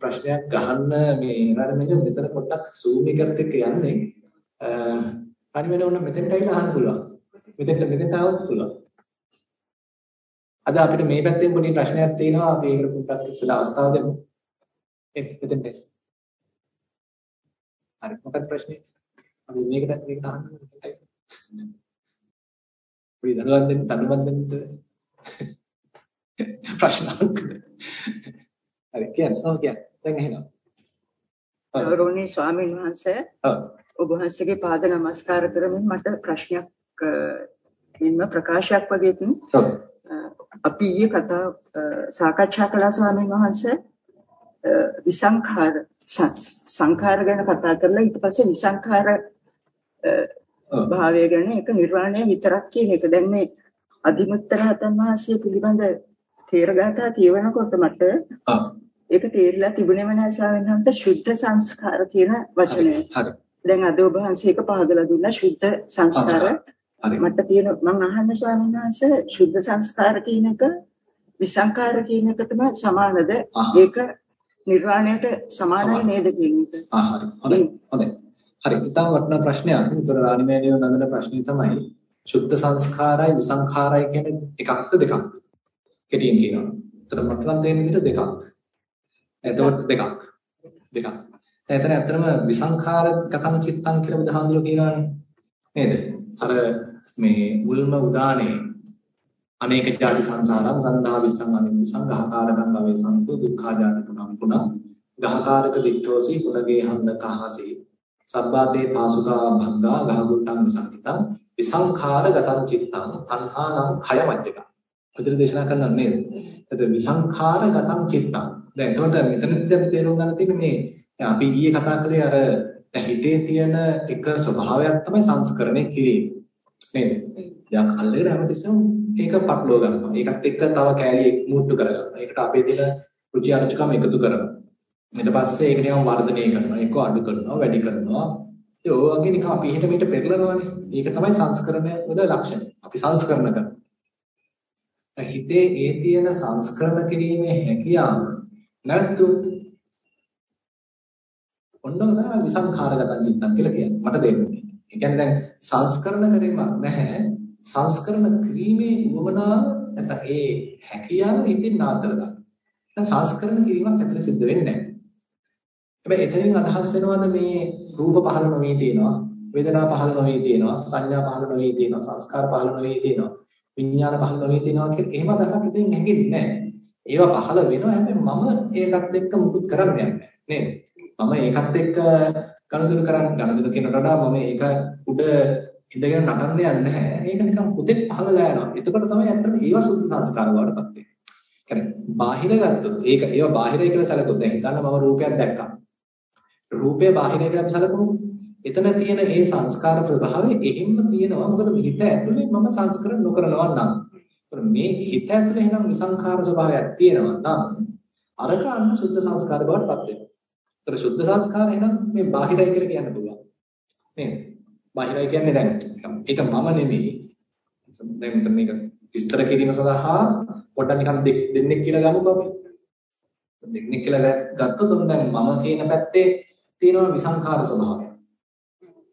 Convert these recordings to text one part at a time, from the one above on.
ප්‍රශ්නයක් ගහන්න මේ රණමෙන්න මෙතන පොඩ්ඩක් zoom එකකට එක්ක යන්නේ. අනිත් වෙන උන මෙතෙන්ට ඇවිල්ලා අහන්න පුළුවන්. මෙතෙන්ට මෙතෙන්ට આવත් පුළුවන්. අද අපිට මේ පැත්තෙන් පොඩි ප්‍රශ්නයක් තියෙනවා. අපි ඒකට පොඩ්ඩක් ඉස්සෙල්ලා අවස්ථාව දෙමු. එ මෙතෙන්ට. හරි මොකක්ද ප්‍රශ්නේ? අපි මේකට මේකට අහන්න පොඩි දැනුවත් දෙන්න දැනුවත් දෙන්න. ප්‍රශ්න අහන්න හරි කියන්න. ඔව් කියන්න. දැන් එහෙනම්. ගෞරවනීය ස්වාමීන් වහන්සේ ඔබ වහන්සේගේ පාද නමස්කාර කරමින් මට ප්‍රශ්නයක් මෙන්න ප්‍රකාශයක් වගේ අපි ඊයේ කතා සාකච්ඡා කළා ස්වාමීන් වහන්සේ. විසංඛාර සංඛාර ගැන කතා කරලා ඊට පස්සේ විසංඛාර භාවය ගැන ඒක නිර්වාණය විතරක් කියන එක. දැන් මේ අදිමුත්තර හතන් වහන්සේ පිළිබඳ තේරගතා කියවනකොට මට ඒක තේරිලා තිබුණේම නැහැ ස්වාමීන් ශුද්ධ සංස්කාර කියන වචනය. හරි. දැන් අද ඔබ වහන්සේ එක පහදලා දුන්නා ශුද්ධ සංස්කාර. මට තියෙන මම අහන්න ස්වාමීන් වහන්සේ ශුද්ධ සංස්කාර කියන එක විසංකාර කියන එකටම සමානද? ඒක නිර්වාණයට සමානයි නේද කියන එක. හරි. හොඳයි. හොඳයි. හරි. ඉතාම වටිනා ප්‍රශ්නයක්. ඒතර රාණිමේනියෝ නගන ප්‍රශ්නේ තමයි ශුද්ධ සංස්කාරයි විසංඛාරයි කියන එකක්ද දෙකක්ද? කෙටියෙන් කියනවා. ඒතර මට නම් දෙන්න විදිහට දෙකක්. එතකොට දෙකක්. දෙකක්. එතන ඇත්තටම විසංඛාර ගතං චිත්තං කියලා බුදුහාඳුර කියනවානේ. නේද? අර මේ මුල්ම උදානේ අනේක ජාති සංසාරම් සන්දා විසං අනින් සංඝාකාරකම් භවේ සන්තු දුක්ඛා ජාති පුනම් පුනම් ගහකාරක දික්ඨෝසි කුලගේ හන්ද කහසේ සබ්බාතේ පාසුකා භංගා ගහගුට්ටං සංකිතං විසංඛාර ගතං චිත්තං තණ්හානං khය මජ්ජක. අදිර දේශනා කරනවා නේද? එතකොට විසංඛාර ගතං චිත්තං. දැන් එතකොට මෙතනදී අපි තේරුම් ගන්න තියෙන්නේ මේ අපි ඊයේ කතා කළේ අර හිතේ තියෙන එක ස්වභාවයක් තමයි සංස්කරණය කිරීම. නේද? යක් අල්ලගෙන හැමතිස්සෙම ඒක පටලව ගන්නවා. ඒකත් එක්ක තව කෑලි මුට්ටු කරගන්නවා. ඒකට අපේ තියෙන රුචි අරුචිකම් එකතු කරනවා. ඊට පස්සේ ඒක නිකන් වර්ධනය කරනවා. ඒක අඩු කරනවා, වැඩි කරනවා. ඒ ඔය වගේ නිකන් අපි එහෙට මෙහෙට පෙරලනවානේ. ඒක තමයි සංස්කරණය වල ලක්ෂණ. අපි සංස්කරණ කරනවා. හිතේ ඒ තියෙන සංස්කරණ කිරීමේ හැකියාව නැත්නම් ඔන්නම තමයි විසංඛාරගතං චිත්තං කියලා කියන්නේ. මට දෙන්නේ. ඒ කියන්නේ දැන් සංස්කරණ කිරීමක් නැහැ. සංස්කරණ කිරීමේ උවමනාව නැත්නම් ඒ හැකියාව ඉතින් නාතර දාන්න. දැන් සංස්කරණ කිරීමක් ඇතුළේ සිද්ධ වෙන්නේ නැහැ. හැබැයි එතනින් අදහස් වෙනවද මේ රූප පහළ නොවී තියෙනවා, වේදනා පහළ නොවී තියෙනවා, සංඥා පහළ නොවී තියෙනවා, සංස්කාර පහළ නොවී තියෙනවා, විඥාන පහළ නොවී තියෙනවා කියලා එහෙම අදහසක් ඉතින් හැගෙන්නේ නැහැ. ඒවා පහළ වෙනවා හැබැයි මම ඒකත් එක්ක මුකුත් කරන්න යන්නේ නේද? මම ඒකත් එක්ක ගනුදෙනු කරන්න ගනුදෙනු කියනට වඩා මම ඒක උඩ ඉඳගෙන නටන්න යන්නේ නැහැ. ඒක නිකන් පුතෙක් පහළලා යනවා. එතකොට තමයි ඇත්තටම ඒවා සුද්ධ සංස්කාර වලටපත් වෙන්නේ. කියන්නේ බාහිර ගත්තොත් ඒක ඒවා බාහිරයි කියලා සැලකුවොත් දැන් හිතන්න මම රූපයක් දැක්කා. රූපය බාහිරයි කියලා අපි සැලකුණු. එතන තියෙන ඒ සංස්කාර ප්‍රභාවය එහෙම්ම තියෙනවා. මොකද හිත ඇතුලේ මම සංස්කරණ නොකරනවා නම්. මේ හිත ඇතුලේ එහෙනම් විසංඛාර ස්වභාවයක් තියෙනවා නම් අරක අන්න සුද්ධ සංස්කාර බවට පත් වෙනවා. ඒතර සුද්ධ සංස්කාර එහෙනම් මේ බාහිරයි කියලා කියන්න පුළුවන්. නේද? බාහිරයි කියන්නේ දැන් ඒක මම නෙමෙයි. දැන් මෙතන මේක විස්තර කිරීම සඳහා පොඩ්ඩක් නිකන් දෙන්නෙක් කියලා ගමුකෝ අපි. දෙන්නෙක් කියලා ගත්තොත් දැන් මම කියන පැත්තේ තියෙනවා විසංඛාර ස්වභාවය.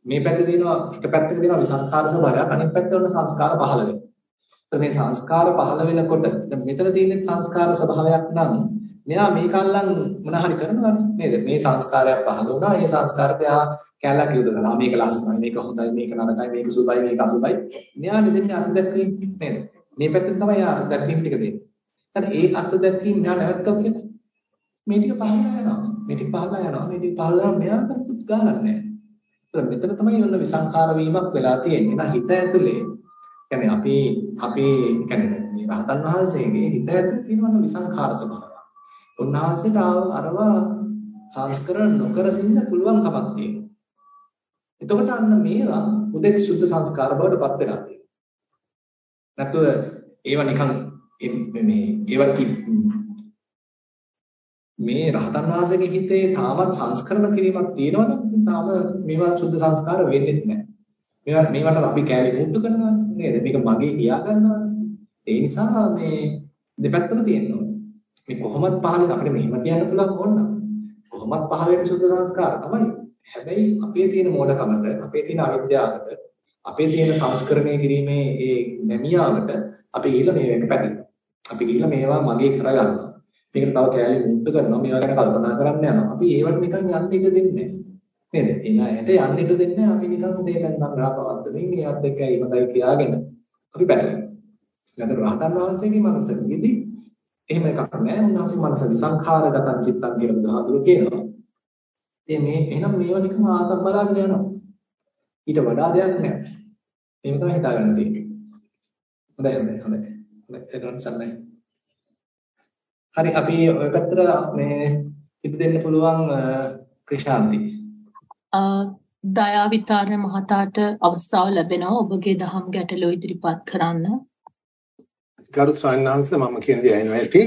මේ පැත්තේ තියෙනවා එක පැත්තක තියෙනවා විසංඛාර ස්වභාවයක් අනෙක් පැත්තේ වල සංස්කාර පහළ වෙනවා. මේ සංස්කාර පහළ වෙනකොට දැන් මෙතන තියෙන සංස්කාර ස්වභාවයක් නම් මෙයා මේක අල්ලන් මොන හරි කරනවනේ නේද? මේ සංස්කාරයක් පහළ වුණා. ඒ සංස්කාරය කැලක් යුද කළා. මේක ලස්සනයි, මේක හොඳයි, මේක නරකයි, මේක සුබයි, මේක අසුබයි. මෙයා දෙන්නේ අර්ථ දැක්වීම නේද? මේ පැත්තෙන් තමයි අර්ථ දැක්වීම ටික දෙන්නේ. ඊට ඒ අර්ථ දැක්වීම මෙයා නැවත්තව කියලා. මේ ටික පහළ යනවා. මේ ටික පහළ යනවා. මේ ටික පහළ යනවා. මෙයා කවුරුත් ගන්නක් නැහැ. ඒත් මෙතන තමයි ඔන්න විසංකාර වීමක් වෙලා තියෙන්නේ. නා හිත ඇතුලේ කියන්නේ අපි අපි කියන්නේ මේ රහතන් වහන්සේගේ හිත ඇතුලේ තියෙන විසංකාර ස්වභාවය. උන්වහන්සේට අරවා සංස්කරණ නොකර සින්න පුළුවන් කමක් තියෙනවා. එතකොට අන්න මේවා උදෙක් සුද්ධ සංස්කාර බවට පත් වෙලා තියෙනවා. නැත්නම් ඒවා නිකන් මේ ඒවා මේ රහතන් වහන්සේගේ හිතේ තාමත් සංස්කරණ කිරීමක් තියෙනවනේ. ඉතින් තාම මේවා සුද්ධ සංස්කාර වෙන්නේ නැහැ. මේවා මේවට අපි කෑලි මුට්ටු කරනවා නේද? මේක මගේ කියා ගන්නවා. ඒ නිසා මේ දෙපැත්තම තියෙනවා. මේ කොහොමත් පහළ අපිට මෙහෙම කියන්න පුළුවන් ඕනනම්. කොහොමත් පහළ වෙන සුද්ධ සංස්කාර තමයි. හැබැයි අපේ තියෙන මෝඩකමට, අපේ තියෙන අවිද්‍යාවට, අපේ තියෙන සංස්කරණය කිරීමේ ඒ නැමියාවට අපි ගිහිල්ලා මේක පැටිනවා. අපි ගිහිල්ලා මේවා මගේ කරගන්නවා. මේකට තව කෑලි මුට්ටු කරනවා. මේවා ගැන කල්පනා කරන්න යනවා. අපි ඒවට නිකන් යන්න ඉඩ දෙන්නේ නැහැ. නේද? එන ඇයට යන්න ඉඩ දෙන්නේ අපි නිකන් සේතන් සංග්‍රහ පවත්තමින් ඒවත් එක්ක ඊමදයි කියාගෙන අපි බැලුවා. ඊට රහතන් වහන්සේගේ මනසෙදිදී එහෙම එකක් නැහැ. උන්වහන්සේ මනස විසංඛාරගතං චිත්තං කියලා බුදුහාමුදුරු කියනවා. ඉතින් මේ එහෙනම් මේවා නිකන් ආතම් බලාගෙන යනවා. ඊට වඩා දෙයක් නැහැ. මේක තමයි හිතාගන්න තියෙන්නේ. හොඳයි හොඳයි හොඳයි. හොඳයි සන්නයි. හරි අපි ඔය පැත්තට මේ ඉද දෙන්න පුළුවන් ක්‍රිෂාන්ති. දයාවිතාර මහතාට අවස්ථාව ලැබෙනවා ඔබගේ දහම් ගැටලුව ඉදිරිපත් කරන්න. ගරු ස්වාමීන් මම කියන දේ අහනවා ඇති.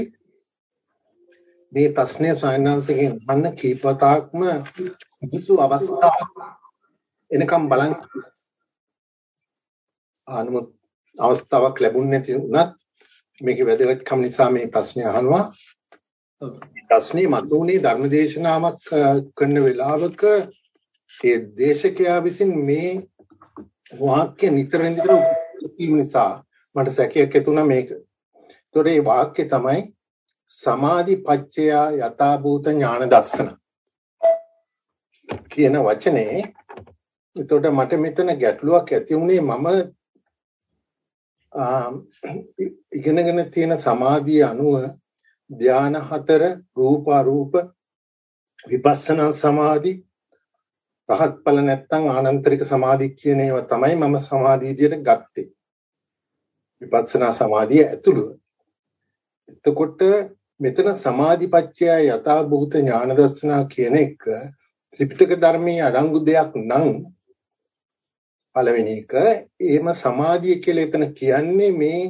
මේ ප්‍රශ්නය ස්වාමීන් වහන්සේගෙන් අහන්න කීපතාක්ම කිසු අවස්ථාවක් එනකම් බලන් ආනමුත් අවස්ථාවක් ලැබුණ නැති වුණත් මේකේ වැදගත්කම නිසා මේ ප්‍රශ්නේ අහනවා. ප්‍රශ්නේ මතුනේ ධර්මදේශනාවක් කරන වෙලාවක ඒ දේශකයා විසින් මේ වාක්‍ය නිතර නිතර කීම නිසා මට සැකයක් ඇති වුණා මේක. ඒතකොට මේ වාක්‍ය තමයි සමාධි පච්චය යථාභූත ඥාන දස්සන කියන වචනේ එතකොට මට මෙතන ගැටලුවක් ඇති වුණේ මම ඉගෙනගෙන තියෙන සමාධිය අනුව ධාන හතර රූප අරූප විපස්සනා සමාධි රහත් ඵල නැත්තම් ආනන්තරික සමාධි කියන ඒවා තමයි මම සමාධි විදියට ගත්තේ. විපස්සනා සමාධිය ඇතුළුව. එතකොට මෙතන සමාධිපච්චය යථා භූත ඥාන දර්ශනා කියන එක ත්‍රිපිටක ධර්මයේ අඩංගු දෙයක් නම් පළවෙනි එක එහෙම සමාධිය කියලා එතන කියන්නේ මේ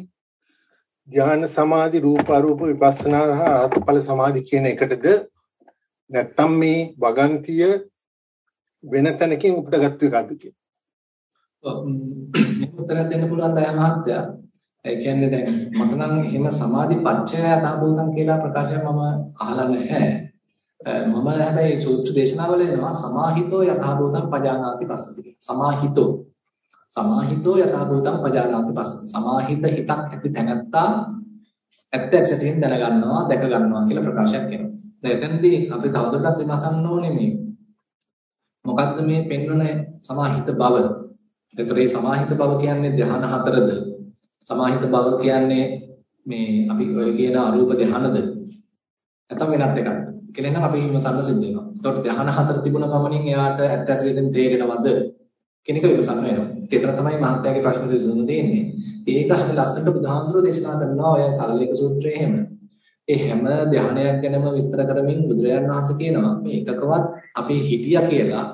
ධ්‍යාන සමාධි රූප අරූප විපස්සනා ආත්මඵල සමාධි කියන එකටද නැත්තම් මේ වගන්තිය වෙන තැනකින් උපුටගත්තු එකක්ද කියලා. ඔව් උත්තර දෙන්න පුළුවන් දයා මහත්තයා. ඒ කියන්නේ දැන් මට නම් එහෙම සමාධි පච්චය අදහබෝතම් කියලා ප්‍රකාශයක් මම අහලා නැහැ. මම හැබැයි සූත්‍ර දේශනාවල එනවා සමාහිතෝ යථාභූතං පජානාති පස්සති. සමාහිතෝ සමාහිතෝ යථාභූතං පජානාති පස්සති. සමාහිත හිතක් ඇති තැනත්තා ඇත්ත ඇත්තටින් දැනගන්නවා දැක ගන්නවා කියලා ප්‍රකාශයක් කරනවා. දැන් එතනදී අපි තවදුරටත් විමසන්න ඕනේ මේ මොකද්ද මේ පෙන්වන සමාහිත බව? එතකොට මේ සමාහිත බව කියන්නේ ධ්‍යාන හතරද? සමාහිත බව කියන්නේ මේ අපි ඔය කියන අරූප ධ්‍යානද? නැත්නම් වෙනත් එකක්ද? කියලා නම් අපි විමසන්න සිද්ධ වෙනවා. එතකොට ධ්‍යාන හතර තිබුණ ගමනින් එයාට ඇත්ත ඇත්තටම තේරෙනවද? කියන එක විමසන්න වෙනවා. ඒතර තමයි මහත්යාගේ ප්‍රශ්න විසඳුම තියෙන්නේ. ඒක හරිය ලස්සනට බුදුහාමුදුරෝ දේශනා කරනවා ඔය සල්ලේක සූත්‍රයේ එහෙම. ඒ හැම ධ්‍යානයක් ගැනම විස්තර කරමින් බුදුරජාණන් වහන්සේ කියනවා මේ එකකවත් අපි හිතියා කියලා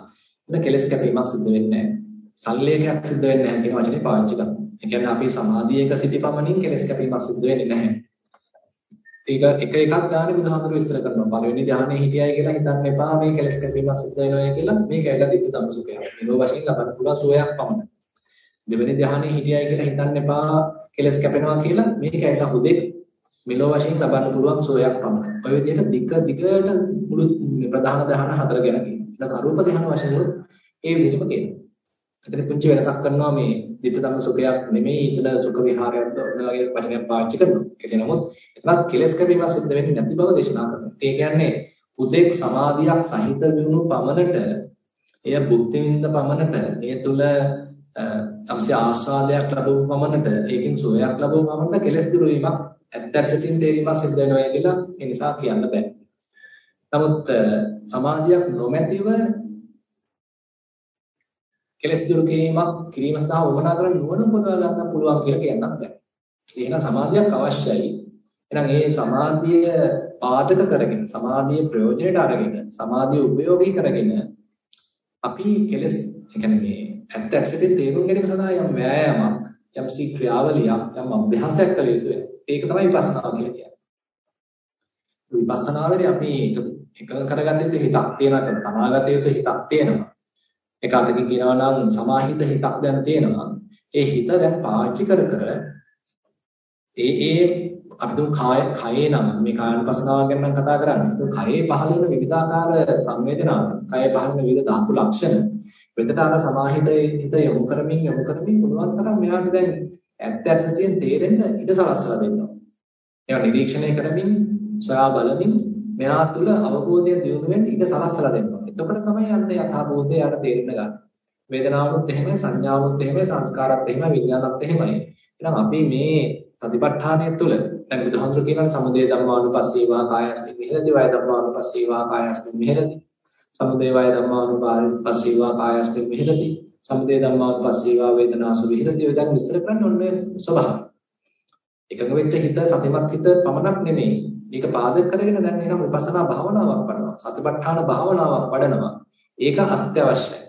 එතන කෙලස් කැපීමක් සිද්ධ වෙන්නේ නැහැ. සල්ලේකයක් සිද්ධ වෙන්නේ නැහැ කියන වචනේ පාවිච්චි කරනවා. ඒ කියන්නේ අපි සමාධියක සිටිපමණින් කෙලස් කැපීමක් සිද්ධ වෙන්නේ නැහැ. ඒක එක එකක් ගානේ බුදුහාමුදුරු විස්තර කරනවා. පළවෙනි ධ්‍යානයේ හිටියයි කියලා හිතන්න එපා මේ කෙලස් කැපීමක් සිද්ධ වෙනවා කියලා. මේක ඇවිල්ලා දිට්ඨ ධම්මසුඛය. මේව වශයෙන් ලබන්න පුළුවන් සෝයක් පමණයි. දෙවෙනි ධ්‍යානයේ හිටියයි කියලා හිතන්න එපා කෙලස් කැපෙනවා කියලා. මේක ඇවිල්ලා හුදෙක් මෙලෝ වශයෙන් ලබන්න පුළුවන් සෝයක් පමණයි. ඔය විදිහට දිග දිගට මුළු ප්‍රධාන ධ්‍යාන හතර ගැන කියනවා. ඊට අරූප ධ්‍යාන වශයෙන් ඒ විදිහටම කියනවා. එතන පුංචි වෙනසක් කරනවා මේ ditta ධම්ම සුඛයක් නෙමෙයි ඊතන සුඛ විහාරයක් වගේ වචනයක් පාවිච්චි කරනවා. කෙසේ නමුත් එතනත් කෙලස් කැපීම සිද්ධ වෙන්නේ නැති බව දේශනා කරනවා. ඒ කියන්නේ උදෙක් සමාධියක් සහිත වුණු පමණට එය බුද්ධ විඳ පමණට ඒ තුල තමසේ ආස්වාදයක් ලැබුව පමණට ඒකෙන් සුවයක් ලැබුව පමණට කෙලස් දුරු වීමක් ඇත්තටම තේරීමක් සිද්ධ වෙනවා කියලා ඒ නිසා කියන්න බෑ. නමුත් සමාධියක් නොමැතිව කෙලස් දුරු කිරීමක් කිරීම සඳහා වමනා කරන නුවණ උපදවා ගන්න පුළුවන් කියලා කියන්නත් බෑ. එහෙනම් සමාධියක් අවශ්‍යයි. එහෙනම් ඒ සමාධිය පාදක කරගෙන සමාධිය ප්‍රයෝජනයට අරගෙන සමාධිය උපයෝගී කරගෙන අපි කෙලස් කියන්නේ මේ ඇත්ත ඇක්සෙට් තේරුම් ගැනීම සඳහා යම් වෑයමක් යම් සී ක්‍රියාවලියක් යම් අභ්‍යාසයක් කළ යුතුයි. ඒක තමයි විපස්සනා කියලා කියන්නේ. විපස්සනාවේදී අපි එකඟ කරගන්න යුතු හිතක් තියෙනවා තමාගත යුතු හිතක් තියෙනවා. එක අතකින් කියනවා නම් සමාහිත හිතක් දැන් තියෙනවා. ඒ හිත දැන් පාවිච්චි කර කර ඒ ඒ අපි තුන් කාය කයේ නම් මේ කායනුපසනාව ගැන නම් කතා කරන්නේ. කයේ පහළ වෙන විවිධාකාර සංවේදනා, කයේ පහළ වෙන විවිධ ධාතු ලක්ෂණ වෙතට අර සමාහිත හිත යොමු කරමින් යොමු කරමින් පුළුවන් තරම් මෙයාට දැන් ඇත්ත ඇත්ත සත්‍යයෙන් තේරෙන්න ඉඩ සලස්සලා දෙනවා. ඒවා නිරීක්ෂණය කරමින් සොයා බලමින් මෙයා තුළ අවබෝධය දියුණු වෙන්න ඉඩ සලස්සලා දෙනවා. එතකොට තමයි යන්නේ යථාභූතය යට තේරෙන්න ගන්න. වේදනාවුත් එහෙමයි සංඥාවුත් එහෙමයි සංස්කාරات එහෙමයි විඥානත් එහෙමයි. එහෙනම් අපි මේ සතිපට්ඨානය තුළ දැන් බුදුහාමුදුරු කියනවා සමුදය ධම්මානුපස්සීවා කායස්මින් විහෙරති වය ධම්මානුපස්සීවා කායස්මින් විහෙරති. සමුදය වය ධම්මානුපස්සීවා කායස්මින් විහෙරති. සමුදය ධම්මානුපස්සීවා වේදනාසු විහෙරති. ඔය දැන් විස්තර කරන්න ඕනේ ස්වභාවය. එකඟ වෙච්ච හිත සතිමත් හිත පමණක් නෙමෙයි. මේක පාදක කරගෙන දැන් එහෙනම් විපස්සනා භාවනාවක් වඩනවා. සතිපට්ඨාන භාවනාවක් වඩනවා. ඒක අත්‍යවශ්‍යයි.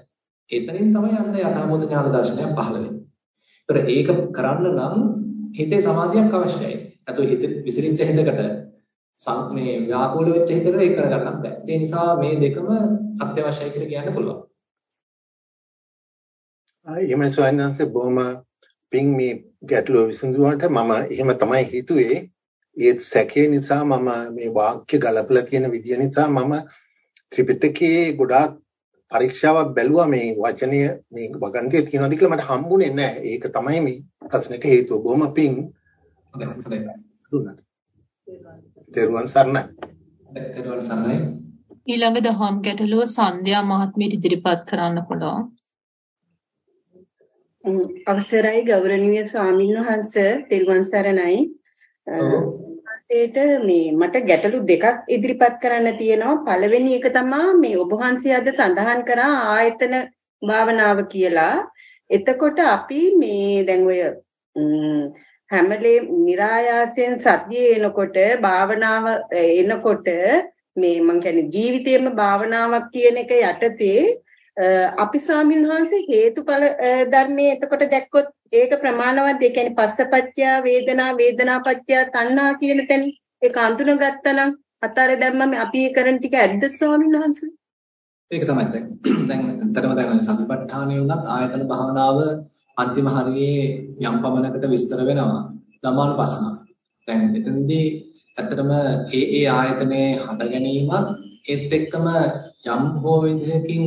එතනින් තමයි යන්න යථාභූත ඥාන දර්ශනය පහළ වෙන්නේ. ඒක කරන්න නම් හිතේ සමාධියක් අවශ්‍යයි. අතෝ හිත විසිරිච්ච හිතකට මේ ව්‍යාකූල වෙච්ච හිතකට ඒක කරගන්නත් බෑ. ඒ නිසා මේ දෙකම අත්‍යවශ්‍යයි කියලා කියන්න පුළුවන්. එහෙම ස්වයන්වන්සේ බොහොම පින් මේ ගැටලුව විසඳුවාට මම එහෙම තමයි හිතුවේ. ඒ සැකේ නිසා මම මේ වාක්‍ය ගලපලා තියෙන විදිය නිසා මම ත්‍රිපිටකයේ ගොඩාක් පරීක්ෂාවක් බැලුවා මේ වචනය මේ වගන්තිය තියෙනවද කියලා මට හම්බුනේ නැහැ. ඒක තමයි මේ ප්‍රශ්නෙට හේතුව. බොහොම පිං දුන්නා. තෙරුවන් සරණයි. තෙරුවන් සරණයි. ඊළඟ දහම් ගැටලුව සන්ධ්‍යා මහත්මියට ඉදිරිපත් කරන්න පුළුවන්. අවසරයි ගෞරවනීය ස්වාමින් වහන්සේ තෙරුවන් සරණයි. වහන්සේට මේ මට ගැටලු දෙකක් ඉදිරිපත් කරන්න තියෙනවා. පළවෙනි එක තමයි මේ ඔබ වහන්සේ අද සඳහන් කරා ආයතන භාවනාව කියලා. එතකොට අපි මේ දැන් ඔය හැමලේ નિરાයාසයෙන් සතියේ එනකොට භාවනාව එනකොට මේ මං කියන්නේ ජීවිතේම භාවනාවක් කියන එක යටතේ අපි ස්වාමීන් වහන්සේ හේතුඵල ධර්මයේ එතකොට දැක්කොත් ඒක ප්‍රමාණවත් ඒ කියන්නේ පස්සපච්චය වේදනා වේදනාපච්චය තණ්හා කියන තැන ඒක අඳුනගත්තා නම් අතාර දැම්මම අපි ඒ කරන ටික ඇද්ද ස්වාමීන් වහන්සේ? ඒක තමයි දැන් දැන් අතරම දැන් සතිපට්ඨානය වුණත් ආයතන භාවනාව අන්තිම හරියේ යම් පමණකට විස්තර වෙනවා ධමානුපස්සන දැන් එතනදී ඇත්තටම ඒ ඒ ආයතනයේ හට ගැනීමත් ඒත් එක්කම යම් හෝ විදිහකින්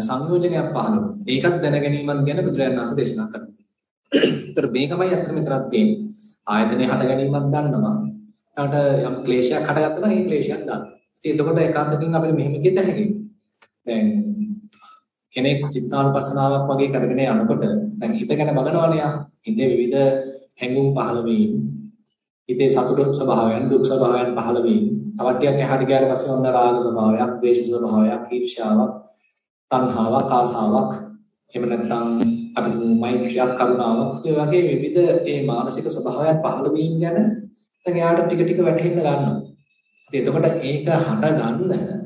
සංයෝජනයක් පහළ වෙනවා. ඒකත් දැන ගැනීමත් ගැන බුදුරජාණන් වහන්සේ දේශනා කරනවා. ඒතර මේකමයි අත්‍තර මෙතනක් තියෙන්නේ. ආයතනයේ හට ගැනීමක් දන්නවා. ඊට යම් ක්ලේශයක් හටගත්තා නම් ඒ ක්ලේශයක් දන්නවා. ඉතින් එතකොට ඒකාන්තකින් අපිට මෙහෙම කියත හැකියි. දැන් කෙනෙක් චිත්තානුපස්සනාවක් වගේ කරගෙන යනකොට දැන් හිත ගැන බලනවනේ යා. හිතේ විවිධ හැඟුම් පහළ වීම. හිතේ සතුට ස්වභාවයන් දුක් ස්වභාවයන් පහළ වීම. තවත් ටිකක් එහාට ගියාට පස්සේ ඔන්න රාග ස්වභාවයක්, ද්වේෂ ස්වභාවයක්, ඊර්ෂ්‍යාවක්, තණ්හාවක්, ආසාවක්, එහෙම නැත්නම් අපි මෛත්‍රියක්, කරුණාවක් ඒ වගේ විවිධ ඒ මානසික ස්වභාවයන් පහළ වීම ගැන දැන් එයාට ටික ටික වැටහෙන්න ගන්නවා. ඉතින් එතකොට ඒක හට ගන්න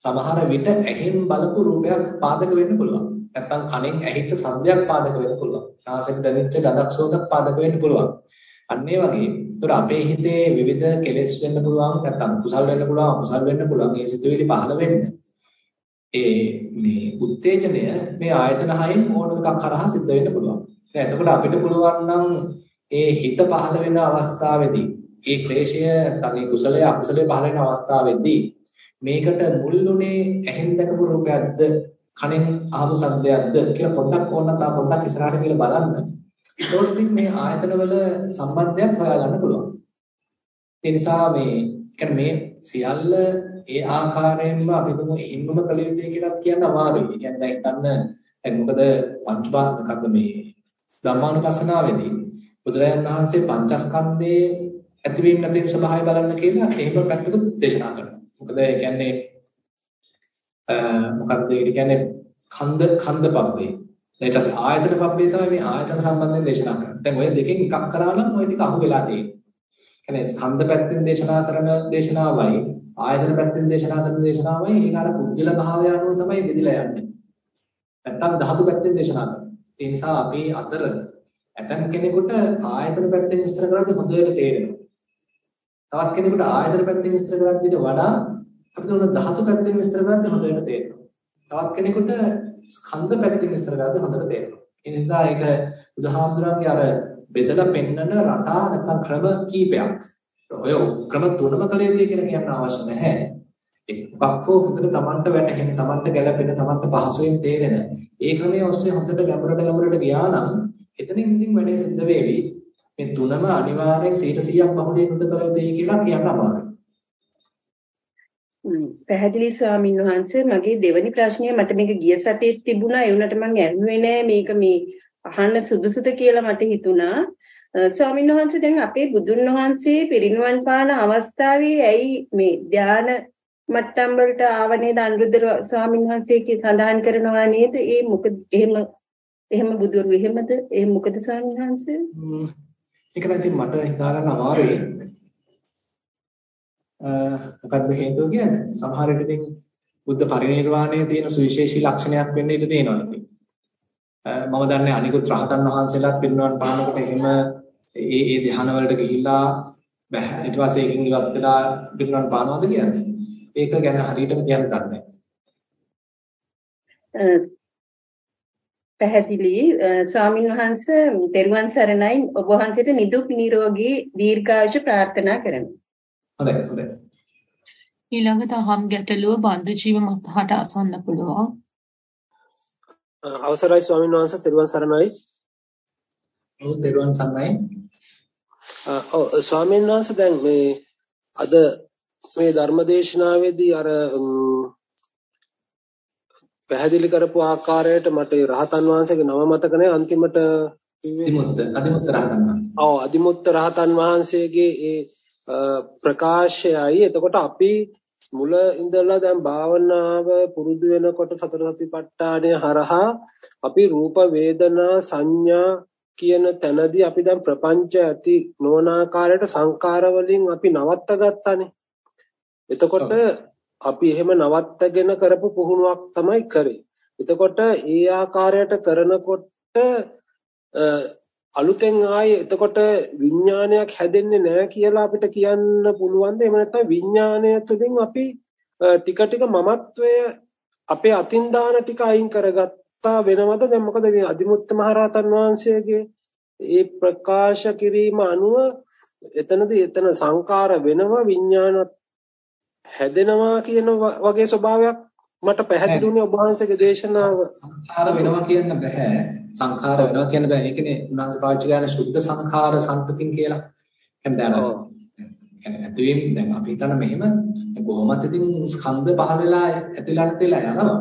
සමහර විට ඇහෙන් බලපු රූපයක් පාදක වෙන්න පුළුවන්. නැත්නම් කනෙන් ඇහිච්ච සද්දයක් පාදක වෙන්න පුළුවන්. නාසයෙන් දැනෙච්ච ගඳක් සුවඳක් පාදක වෙන්න පුළුවන්. අන්න ඒ වගේ ඒතර අපේ හිතේ විවිධ කෙලෙස් වෙන්න පුළුවන් නැත්නම් කුසල් වෙන්න පුළුවන් අකුසල් වෙන්න පුළුවන්. ඒ සිතුවිලි පහළ වෙන්න. ඒ මේ උත්තේජනය මේ ආයතන හයෙන් ඕන එකක් කරහා සිද්ධ වෙන්න පුළුවන්. දැන් එතකොට අපිට පුළුවන් නම් ඒ හිත පහළ වෙන අවස්ථාවේදී ඒ ක්ලේශය නැත්නම් ඒ කුසලය අකුසලය පහළ වෙන අවස්ථාවේදී මේකට මුල්ුණේ ඇහෙන් දැකපු රූපයක්ද කනෙන් අහපු සද්දයක්ද කියලා පොඩ්ඩක් ඕනනම් තා පොඩ්ඩක් ඉස්සරහට කියලා බලන්න. ඒකෝට ඉතින් මේ ආයතනවල සම්බන්ධයක් හොයාගන්න පුළුවන්. ඒ නිසා මේ කියන්නේ මේ සියල්ල ඒ ආකාරයෙන්ම අපි දුමු එහෙමම කළ යුතුයි කියලා කියන්න අමාරුයි. ඒ කියන්නේ දැන් හිතන්න දැන් මොකද පංචබා මොකද්ද මේ ධම්මානුපස්සනාවේදී බුදුරජාණන් වහන්සේ පංචස්කන්ධයේ ඇතිවීම නැතිවීම ස්වභාවය බලන්න කියලා එහෙම පැත්තකුත් දේශනා කරනවා. මොකද ඒ කියන්නේ මොකක්ද ඒ කියන්නේ කන්ද කන්ද පබ්බේ. ඊට පස්සේ ආයතන පබ්බේ තමයි මේ ආයතන සම්බන්ධයෙන් දේශනා කරන්නේ. දැන් ඔය දෙකෙන් එකක් කරා නම් ඔය ටික අහු වෙලා තියෙන්නේ. කියන්නේ ස්කන්ධ පැත්තෙන් දේශනා කරන දේශනාවයි ආයතන පැත්තෙන් දේශනා කරන දේශනාවයි ඒක අර පුද්ගල භාවය අනුව තමයි බෙදලා යන්නේ. නැත්තම් ධාතු පැත්තෙන් දේශනා කරනවා. ඒ නිසා අපි අතර ඇතම් කෙනෙකුට ආයතන පැත්තෙන් විස්තර කරද්දී හොඳට තේරෙනවා. තවත් කෙනෙකුට ආයතන පැත්තෙන් විස්තර කරද්දීට වඩා අපිට උන ධාතු පැත්තෙන් විස්තර කරද්දී හොඳට තේරෙනවා. තවත් කෙනෙකුට ස්කන්ධ පැත්තෙන් විස්තර කරද්දී හොඳට තේරෙනවා. ඒ නිසා ඒක බුදුහාමුදුරන්ගේ අර බෙදලා පෙන්වන රටා නැත්නම් ක්‍රම කීපයක්. ඔය ක්‍රම තුනම කලේදී කියලා කියන්න අවශ්‍ය නැහැ. එක්කක් හෝ හොඳට Tamanට වැටහෙන, Tamanට ගැළපෙන, Tamanට පහසුවෙන් තේරෙන ඒ ක්‍රමයේ ඔස්සේ හොඳට ගැඹුරට ගැඹුරට ගියා නම් එතනින් ඉතින් වැඩේ සිද්ධ වෙවි. මේ තුනම අනිවාර්යෙන් 100%ක් බහුලයෙන් උද කළ යුතුයි කියලා කියන්න අමාරුයි. පැහැදිලි ස්වාමින් වහන්සේ මගේ දෙවැනි ප්‍රශ්නය මට මේක ගිය සතියේ තිබුණා. ඒ වුණාට මම ඇහුවේ නෑ මේක මේ අහන්න සුදුසුද කියලා මට හිතුණා. ස්වාමින් වහන්සේ දැන් අපේ බුදුන් වහන්සේ පිරිනුවන් පාන අවස්ථාවේ ඇයි මේ ධාන මට්ටම් වලට ආවනේ අනුරුද්ධ ස්වාමින් වහන්සේ සඳහන් කරනවා නේද? ඒ මොකද එහෙම එහෙම බුදුරු එහෙමද? ඒ මොකද ස්වාමින් වහන්සේ ඒක නම් ඉතින් මට හිතා ගන්න අමාරුයි මොකක්ද හේතුව කියන්නේ? සමහර විට ඉතින් බුද්ධ පරිනිර්වාණයේ තියෙන සුවිශේෂී ලක්ෂණයක් වෙන්න ඉඩ තියෙනවා ඉතින්. මම දන්නේ අනිකුත් රහතන් වහන්සේලාත් පිරිනවන් පානකොට එහෙම ඒ ඒ ධ්‍යාන වලට ගිහිල්ලා බෑ ඊට පස්සේ ඒකින් ඉවත් වෙලා පිරිනවන් පානවද කියන්නේ? ඒක ගැන හරියටම කියන්න දන්නේ පැහැදිලි ස්වාමින් වහන්සේ තෙරුවන් සරණයි ඔබ වහන්සේට නිදුක් නිරෝගී දීර්ඝායුෂ ප්‍රාර්ථනා කරමි. හොඳයි හොඳයි. ඊළඟට අහම් ගැටලුව බන්දු ජීව මතහට අසන්න පුළුවන්. අවසරයි ස්වාමීන් වහන්සේ තෙරුවන් සරණයි. ඔව් තෙරුවන් සරණයි. ඔව් ස්වාමීන් වහන්සේ දැන් මේ අද මේ ධර්මදේශනාවේදී අර පැහැදිලි කරපු ආකාරයට මට රහතන් වහන්සේගේ නම මතක නැහැ අන්තිමට අදිමුත්ත අදිමුත්ත රහතන් වහන්සේ. ඔව් අදිමුත්ත රහතන් වහන්සේගේ ඒ ප්‍රකාශයයි එතකොට අපි මුල ඉඳලා දැන් භාවනාව පුරුදු වෙනකොට සතර සතිපට්ඨානය හරහා අපි රූප වේදනා සංඥා කියන තැනදී අපි දැන් ප්‍රපංච ඇති නොවනාකාරයට සංකාර වලින් අපි නවත්ත ගත්තානේ. එතකොට අපි එහෙම නවත්තගෙන කරපු පුහුණුවක් තමයි කරේ. එතකොට ඒ ආකාරයට කරනකොට අලුතෙන් ආයේ එතකොට විඥානයක් හැදෙන්නේ නැහැ කියලා අපිට කියන්න පුළුවන්ද? එහෙම නැත්නම් විඥානය තුළින් අපි ටික ටික මමත්වය අපේ අතින් දාන ටික අයින් කරගත්තා වෙනවද? දැන් මොකද මේ අදිමුත්ත මහරහතන් වහන්සේගේ ඒ ප්‍රකාශ කිරීම අනුව එතනදී එතන සංකාර වෙනවා විඥානත් හැදෙනවා කියන වගේ ස්වභාවයක් මට පැහැදිලි වුණේ ඔබ වහන්සේගේ දේශනාව. සංඛාර වෙනවා කියන්න බෑ සංඛාර වෙනවා කියන්න බෑ ඒ කියන්නේ උන්වහන්සේ පාවිච්චි කරන සුද්ධ සංඛාර සම්පතින් කියලා. එහෙනම් දැන් කියන්නේ ඇතුලින් දැන් අපි හිතන මෙහෙම කොහොමද ඉතින් ස්කන්ධ පහල වෙලා ඇතුළට තෙලා යනවා.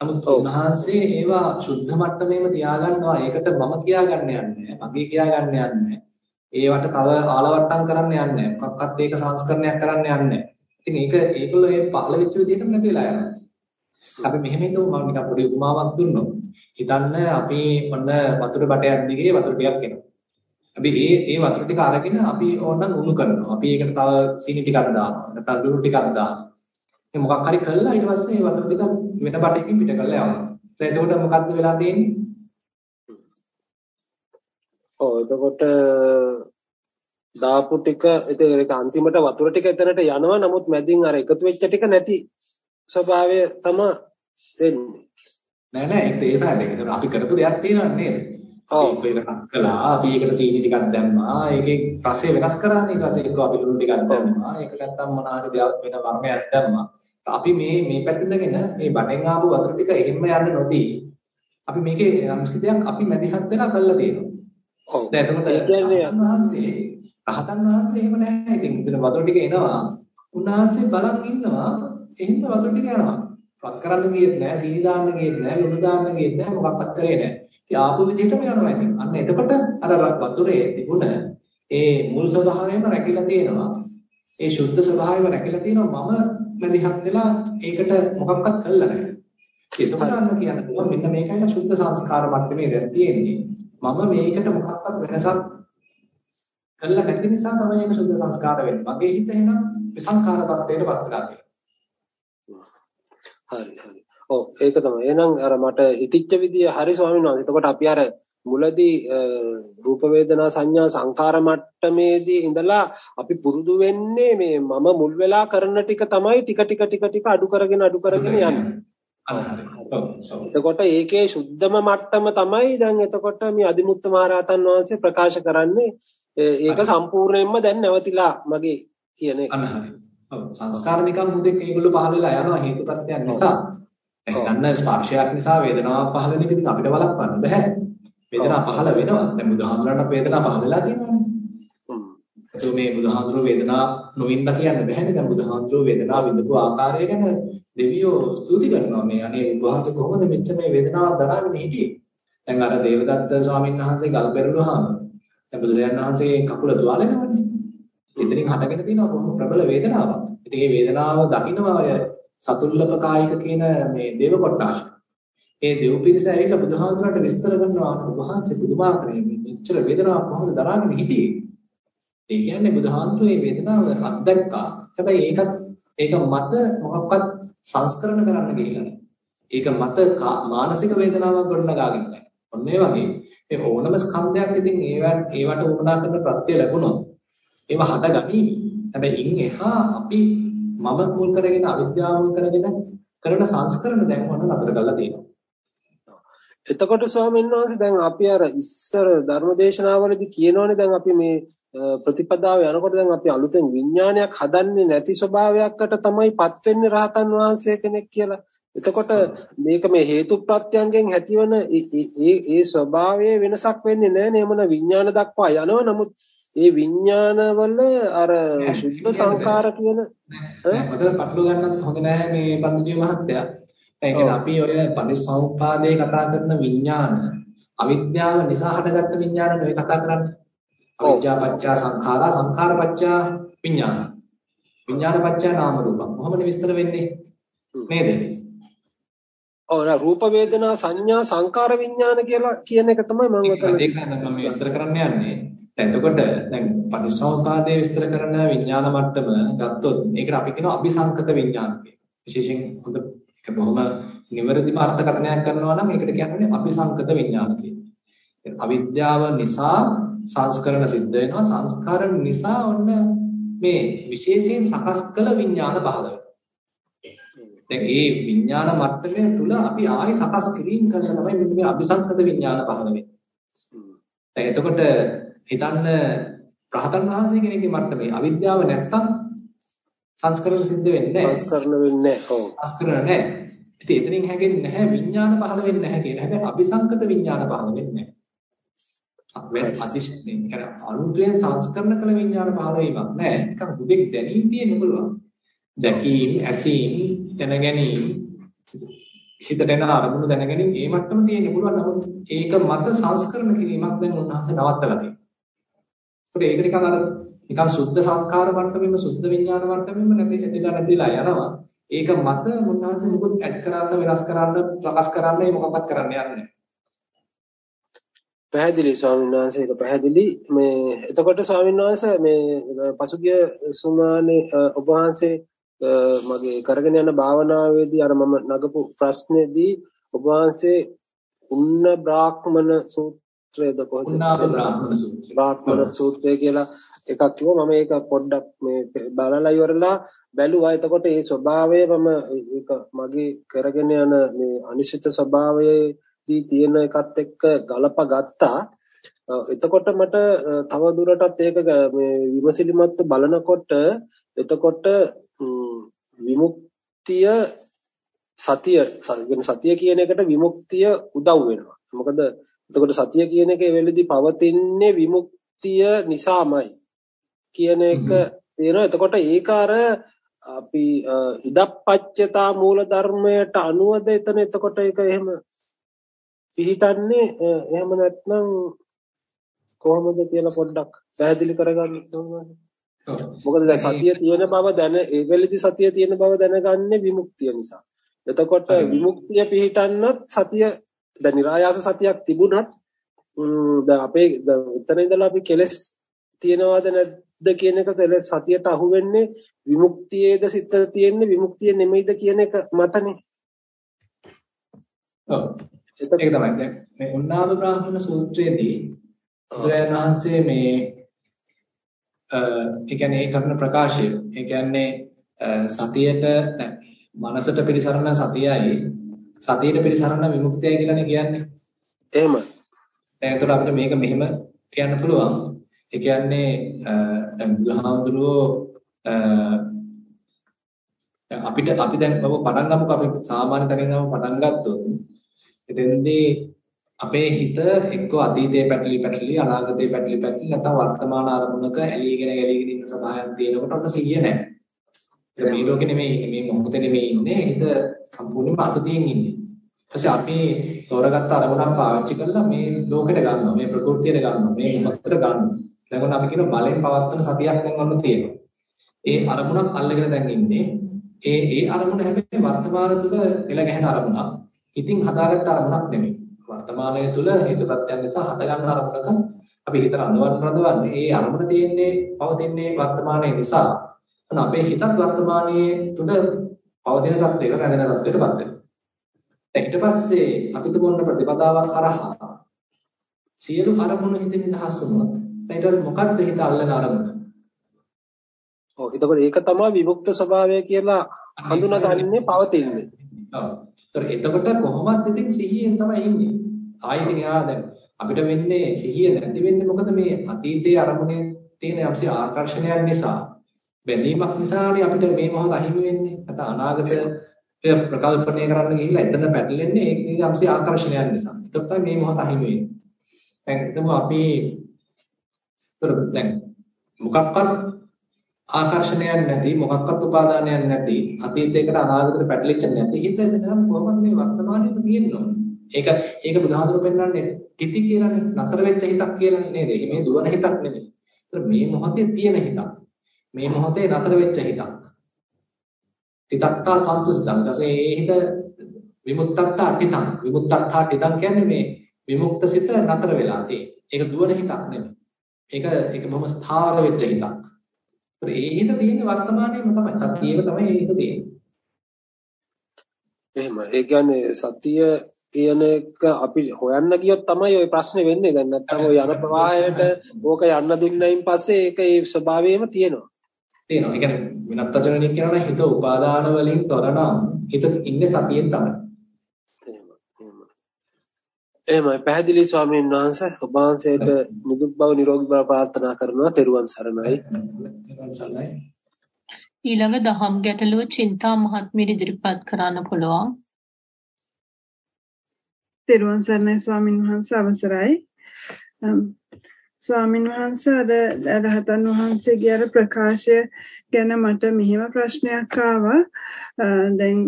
නමුත් උන්වහන්සේ ඒවා සුද්ධ මට්ටමේම තියාගන්නවා. ඒකට මම කියාගන්න යන්නේ මගේ කියාගන්න යන්නේ ඒවට තව ආලවට්ටම් කරන්න යන්නේ මොකක්වත් ඒක සංස්කරණයක් කරන්න යන්නේ ඉතින් ඒක ඒගොල්ලෝ ඒ පහළ වෙච්ච විදිහටම නැති වෙලා යනවා. අපි මෙහෙම හිතමු මම නිකන් පොඩි උපමාවක් දුන්නොත්. හිතන්න අපි මොන වතුර බටයක් දිගේ වතුර ටිකක් එනවා. අපි ඒ ඒ වතුර ටික අරගෙන අපි ඕනනම් උණු කරනවා. අපි ඒකට තව සීනි ටිකක් දානවා. නැත්නම් ලුණු ටිකක් දානවා. මේ මොකක් හරි කළා ඊට පස්සේ මේ වතුර ටික වෙන බටයකින් පිට කරලා යනවා. එතකොට මොකද්ද වෙලා තියෙන්නේ? ඔව් එතකොට දාපු ටික ඉතින් ඒක අන්තිමට වතුර ටික එතනට යනවා. නමුත් මැදින් අර එකතු වෙච්ච ටික නැති ස්වභාවය තමයි වෙන්නේ නෑ නෑ ඒක ඒ තමයි ඒක අපි කරපු දෙයක් තියෙනවා නේද? ඔව්. ඒක කළා. අපි ඒකට සීනි ටිකක් දැම්මා. ඒකේ රසය වෙනස් කරා ඊට පස්සේ අපි ලුණු ටිකක් දැම්මා. ඒක නැත්තම් මොන හරි වෙන වර්ණයක් දැම්මා. අපි මේ මේ පැත්තෙන්දගෙන මේ බඩෙන් ආපු වතුර ටික එහෙම යන්න නොදී අපි මේකේ දෙයක් අපි මැදිහත් වෙලා කරලා තියෙනවා. ඔව්. දැන් එතකොට ඒ කියන්නේ රහතන් වහන්සේ එහෙම නැහැ. ඉතින් මෙතන වතුර ටික එනවා. උන්වහන්සේ බලන් ඉන්නවා. එහෙම වතුර ටික යනවා. රත් කරන්න ගියෙත් නැහැ, සීනි දාන්න ගියෙත් නැහැ, ලුණු දාන්න ගියෙත් නැහැ, මොකක්වත් කරේ නැහැ. ඉතින් ආපු විදිහටම යනවා ඉතින්. අන්න එතකොට අර වතුරේ තිබුණ ඒ මුල් ස්වභාවයම රැකිලා තියෙනවා. ඒ ශුද්ධ ස්වභාවයම රැකිලා තියෙනවා. මම මැදිහත් වෙලා ඒකට මොකක්වත් කළා නැහැ. එතකොට අන්න කියන්න පුළුවන් මෙන්න මේකයි ශුද්ධ සංස්කාර මට්ටමේ දැන් තියෙන්නේ. මම මේකට මොකක්වත් වෙනසක් කළා නැති නිසා තමයි ඒක සුද්ධ සංස්කාර වෙන්නේ. මගේ හිත එහෙනම් විසංකාර තත්ත්වයට පත් වෙලා තියෙනවා. හරි හරි. ඔව් ඒක තමයි. එහෙනම් අර මට හිතිච්ච විදිය හරි ස්වාමීන් වහන්සේ. එතකොට අපි අර මුලදී රූප වේදනා සංඥා සංකාර මට්ටමේදී ඉඳලා අපි පුරුදු වෙන්නේ මේ මම මුල් වෙලා කරන ටික තමයි ටික ටික ටික ටික අඩු කරගෙන අඩු කරගෙන යන්නේ. එතකොට ඒකේ සුද්ධම මට්ටම තමයි දැන් එතකොට මේ අදිමුත්ත මහරහතන් වහන්සේ ප්‍රකාශ කරන්නේ ඒක සම්පූර්ණයෙන්ම දැන් නැවතිලා මගේ කියන එක. ඔව් සංස්කාර නිකන් මුදෙක් ඒගොල්ලෝ පහළ වෙලා යනවා හේතු ප්‍රත්‍යයන් නිසා. දැන් ස්පර්ශයක් නිසා වේදනාවක් පහළ වෙන එක ඉතින් අපිට වළක්වන්න බෑ. වේදනාව පහළ වෙනවා. දැන් බුදුහාමුදුරන්ට වේදනාව පහළ වෙලා තියෙනවානේ. ඒක මේ බුදුහාමුදුරුවෝ වේදනාව නොවින්ද කියන්න බෑනේ. දැන් බුදුහාමුදුරුවෝ වේදනාව විඳපු ආකාරය ගැන දෙවියෝ ස්තුති කරනවා. මේ අනේ වහන්සේ කොහොමද මෙච්චර මේ වේදනාවක් දරාගෙන හිටියේ? දැන් අර දේවදත්ත ස්වාමීන් වහන්සේ ගල් පෙරළුවාම දැන් බුදුරජාණන් වහන්සේ කකුල තුවාලෙනවනේ. එතනින් හටගෙන තියෙනවා බොහොම ප්‍රබල වේදනාවක්. ඉතින් මේ වේදනාව දකින්නවා අය සතුල්ලප කායික කියන මේ දේව කොටාශ. ඒ දෙව් පිරිස ඇවිල්ලා බුදුහාමුදුරන්ට විස්තර කරනවා වහන්සේ පුදුමාකාරයි මෙච්චර වේදනාවක් කොහොමද දරාගෙන හිටියේ? ඒ කියන්නේ බුදුහාමුදුරේ මේ වේදනාව අත්දැක්කා. හැබැයි ඒකත් ඒක මත මොකක්වත් සංස්කරණ කරන්න ගිහිල්ලා නැහැ. ඒක මත මානසික වේදනාවක් ගොඩනගාගෙන නැහැ. ඔන්න ඒ වගේ මේ ඕනම ස්කන්ධයක් ඉතින් ඒවට ඒවට උපනා කරන ප්‍රත්‍ය ලැබුණොත් ඒව හටගනි. හැබැයි ඉන් එහා අපි මම මුල් කරගෙන අවිද්‍යාව මුල් කරගෙන කරන සංස්කරණ දැන් ඔන්න නතර කරලා තියෙනවා. එතකොට ස්වාමීන් වහන්සේ දැන් අපි අර ඉස්සර ධර්මදේශනාවලදී කියනෝනේ දැන් අපි මේ ප්‍රතිපදාව යනකොට දැන් අපි අලුතෙන් විඥානයක් හදන්නේ නැති ස්වභාවයකට තමයිපත් වෙන්නේ රහතන් වහන්සේ කෙනෙක් කියලා. එතකොට මේක මේ හේතු ප්‍රත්‍යයන්ගෙන් ඇතිවන ඒ ඒ ස්වභාවයේ වෙනසක් වෙන්නේ නැහැ නේමන විඥාන දක්වා යනවා. නමුත් ඒ විඥානවල අර සුද්ධ සංකාර කියන මොකද පටලු ගන්නත් හොඳ නැහැ මේ පන්දුජී මහත්තයා. ඒ කියන්නේ අපි ඔය පරිසම්පාදයේ කතා කරන විඥාන අවිද්‍යාව නිසා හටගත්ත විඥාන නෙවෙයි කතා කරන්නේ. අවිද්‍යා පත්‍ය සංඛාරා සංඛාර පත්‍ය විඥාන. විඥාන පත්‍ය නාම රූපම්. කොහොමද විස්තර වෙන්නේ? නේද? ඔව් රූප වේදනා සංඥා සංකාර විඥාන කියලා කියන එක තමයි මම හිතන්නේ. ඒක මම විස්තර කරන්න යන්නේ. එතකොට දැන් පටිසෝපාදයේ විස්තර කරන විඥාන මට්ටම ගත්තොත් ඒකට අපි කියනවා අபிසංකත විඥාන කියලා. විශේෂයෙන් හොඳ ඒක බොහොම නිවැරදිම අර්ථකථනයක් කරනවා නම් ඒකට කියන්නේ අபிසංකත විඥාන කියලා. අවිද්‍යාව නිසා සංස්කරණ සිද්ධ වෙනවා සංස්කාරණ නිසා ඔන්න මේ විශේෂයෙන් සකස් කළ විඥාන පහළ. දැන් මේ විඥාන මට්ටමේ තුල අපි ආයි සකස් කිරීම කරලා තමයි මෙන්න මේ අபிසංකත විඥාන පහළ වෙන්නේ. දැන් එතකොට හිතන්න රහතන් වහන්සේ කෙනෙක්ගේ මට්ටමේ අවිද්‍යාව නැත්නම් සංස්කරණ සිද්ධ වෙන්නේ නැහැ. සංස්කරණ වෙන්නේ නැහැ. ඔව්. සංස්කරණ නැහැ. ඉතින් එතනින් හැගෙන්නේ නැහැ විඥාන පහළ වෙන්නේ නැහැ කියන. හැබැයි අபிසංකත විඥාන පහළ වෙන්නේ නැහැ. මේ අතිශයින් කියන අනුත්වයෙන් සංස්කරණ කළ විඥාන පහළ වීමක් නැහැ. නිකන් දුදෙක් දැනීම තියෙන්න පුළුවන්. දැකීම, ඇසීම, දැනගැනීම හිතට එන අරමුණු දැනගැනීම මේ මට්ටම තියෙන්න පුළුවන්. නමුත් ඒක මත සංස්කරණ කිරීමක් දැන් උන්වහන්සේ නවත්තලා තියෙනවා. ඒකට ඒක නිකන් අර නිකන් සුද්ධ සංඛාර මට්ටමෙම සුද්ධ විඥාන මට්ටමෙම නැති ඇදලා නැතිලා යනවා. ඒක මත මුන්වහන්සේ මුකුත් ඇඩ් කරන්න වෙනස් කරන්න ප්‍රකාශ කරන්න ඒ මොකක්වත් කරන්න යන්නේ නැහැ. පැහැදිලි ස්වාමීන් වහන්සේ ඒක පැහැදිලි මේ එතකොට ස්වාමීන් වහන්සේ මේ පසුගිය සුමානේ ඔබ වහන්සේ මගේ කරගෙන යන භාවනාවේදී අර මම නගපු ප්‍රශ්නේදී ඔබ වහන්සේ උන්න බ්‍රාහ්මණ සූත්‍රයද කොහොමද බ්‍රාහ්මණ සූත්‍රය. කියලා එකක් කිව්වා. මම ඒක පොඩ්ඩක් මේ බලලා ඉවරලා බැලුවා. එතකොට ඒ ස්වභාවය මම ඒක මගේ කරගෙන යන මේ අනිශ්චිත ස්වභාවයේදී තියෙන එකත් එක්ක ගලප ගත්තා. එතකොට මට තව දුරටත් ඒක මේ විමසිලිමත්ව බලනකොට එතකොට විමුක්තිය සතිය සතිය කියන එකට විමුක්තිය උදව් වෙනවා මොකද එතකොට සතිය කියන එක ඒ වෙලෙදි පවතින්නේ විමුක්තිය නිසාමයි කියන එක තේරෙනවා. එතකොට ඒක අර අපි ඉදප්පච්චතා මූල ධර්මයට අනුවද එතන එතකොට ඒක එහෙම පිළිටන්නේ එහෙම නැත්නම් කොහොමද කියලා පොඩ්ඩක් පැහැදිලි කරගන්න ඕනේ. මොකද දැන් සතිය තියෙන බව දැන ඒ වෙලෙදි සතිය තියෙන බව දැනගන්නේ විමුක්තිය නිසා. එතකොට විමුක්තිය පිළිටන්නත් සතිය දැන් નિરાයාස සතියක් තිබුණත් දැන් අපේ එතන ඉඳලා අපි කෙලස් තියනවාද නැද්ද කියන එක සතියට අහු වෙන්නේ විමුක්තියේද සිත තියෙන්නේ විමුක්තිය නෙමෙයිද කියන එක මතනේ. ඔව්. ඒක තමයි. දැන් මේ උන්නාම බ්‍රාහ්මණ සූත්‍රයේදී බුදුරජාණන් වහන්සේ මේ ඒ කියන්නේ ඒ කරන ප්‍රකාශය ඒ කියන්නේ සතියට මනසට පිළිසරණ සතියයි සතියේ පිළිසරණ විමුක්තිය කියලානේ කියන්නේ. එහෙමයි. දැන් ඒතකොට අපිට මේක මෙහෙම කියන්න පුළුවන්. ඒ කියන්නේ දැන් බුදුහාමුදුරුවෝ අපිට අපි දැන් බව පටන් ගමුකෝ අපි සාමාන්‍ය තැනින්ම පටන් ගත්තොත් එතෙන්දී අපේ හිත එක්ක අතීතයේ පැටලි පැටලි අනාගතයේ පැටලි පැටලි නැත්නම් වර්තමාන අරමුණක ඇලීගෙන ගැලීගෙන ඉන්න ස්වභාවයක් තියෙනකොට ඔන්න සිහිය නැහැ. ඒක මේ ලෝකෙ නෙමෙයි මේ මොහොතේ නෙමෙයි ඉන්නේ හිත සම්පූර්ණයෙන්ම අසතියෙන් ඉන්නේ. ඊපස්සේ අපි තෝරගත්ත අරමුණක් පාවිච්චි කරලා මේ ලෝකෙට ගන්නවා මේ ප්‍රകൃතියට ගන්නවා මේ මොහොතට ගන්නවා. දැන් ඔන්න අපි කියන බලෙන් පවත්වන සතියක් දැන් ඔන්න තියෙනවා. ඒ අරමුණක් අල්ලගෙන දැන් ඉන්නේ. ඒ ඒ අරමුණ හැබැයි වර්තමාන තුල එළ ගැහෙන අරමුණක්. ඉතින් හදාගත්ත අරමුණක් නෙමෙයි. වර්තමානයේ තුල හේතුපත්යන් නිසා හටගන්න අරමුණක අපි හිත රඳවන්න රඳවන්නේ. ඒ අරමුණ තියෙන්නේ පවතින්නේ වර්තමානයේ නිසා. අන්න අපේ හිතත් වර්තමානයේ තුල පවතින තත්ත්වයක රැඳෙන තත්ත්වයකටපත් වෙනවා. ඊට පස්සේ අපි තුමොන්න ප්‍රතිපදාවක් කරහා සියලු අරමුණු හිතෙන් නිදහස් වුණොත් ඊට පස්සේ මොකක්ද හිත අල්ලන අරමුණ? ඔව් එතකොට ඒක තමයි විමුක්ත ස්වභාවය කියලා හඳුනාගන්නේ පවතින්නේ. ඔව්. එතකොට කොහොමද ඉතින් සිහියෙන් තමයි ඉන්නේ. ආයෙත් යා දැන් අපිට වෙන්නේ සිහිය නැති වෙන්නේ මොකද මේ අතීතයේ අරමුණේ තියෙන යම්සි ආකර්ෂණයක් නිසා බැඳීමක් නිසානේ අපිට මේ මොහොත අහිමි වෙන්නේ. නැත්නම් අනාගතය ප්‍රකල්පණය කරන්න ගිහිල්ලා එතන පැටලෙන්නේ ඒක යම්සි ආකර්ෂණයක් නිසා. ඒක තමයි මේ මොහොත අහිමි වෙන්නේ. දැන් හිතමු අපි දැන් මොකක්වත් ආකර්ෂණයක් නැති මොකක්වත් උපාදානයක් නැති අතීතයකට අනාගතයට පැටලිච්ච නැති හිත එතනම කොහොමද මේ වර්තමානයේම තියෙන්නේ ඒක ඒක බුදුහාමුදුරු පෙන්නන්නේ කිති කියලානේ නතර වෙච්ච හිතක් කියලා නේද? මේ දුවන හිතක් නෙමෙයි. මේ මොහොතේ තියෙන හිතක් මේ මොහොතේ නතර වෙච්ච හිතක්. තිතත්තා සන්තුෂ්ඨං. ඊටසේ ඒ හිත විමුක්තත්තා අටිතං විමුක්තත්තා අටිතං කියන්නේ මේ විමුක්ත සිත නතර වෙලා තියෙන. ඒක දුවන හිතක් නෙමෙයි. ඒක ඒක බොහොම ස්ථාර වෙච්ච හිතක්. ඒ හිත තියෙන්නේ වර්තමානයේම තමයි. සතියේම තමයි ඒ හිත තියෙන්නේ. එහෙම. ඒ කියන්නේ සතිය කියන එක අපි හොයන්න ගියොත් තමයි ওই ප්‍රශ්නේ වෙන්නේ. දැන් නැත්තම් ওই යන ප්‍රවාහයට ඕක යන්න දුන්නයින් පස්සේ ඒක ඒ ස්වභාවයෙම තියෙනවා. තියෙනවා. ඒ කියන්නේ වෙනත් වචනකින් කියනවා නම් හිත උපාදාන වලින් තොර නම් හිත ඉන්නේ සතියෙන් තමයි. එහෙමයි පැහැදිලි ස්වාමීන් වහන්සේ ඔබ වහන්සේට නිදුක් බව නිරෝගී බව ප්‍රාර්ථනා කරනවා තෙරුවන් සරණයි ඊළඟ දහම් ගැටලුව චින්තා මහත්මිය ඉදිරිපත් කරන්න පුළුවන් තෙරුවන් සරණයි. ස්වාමීන් වහන්සේ අවසරයි ස්වාමීන් වහන්සේ අද රහතන් වහන්සේගේ අර ප්‍රකාශය ගැන මට මෙහෙම ප්‍රශ්නයක් ආවා. දැන්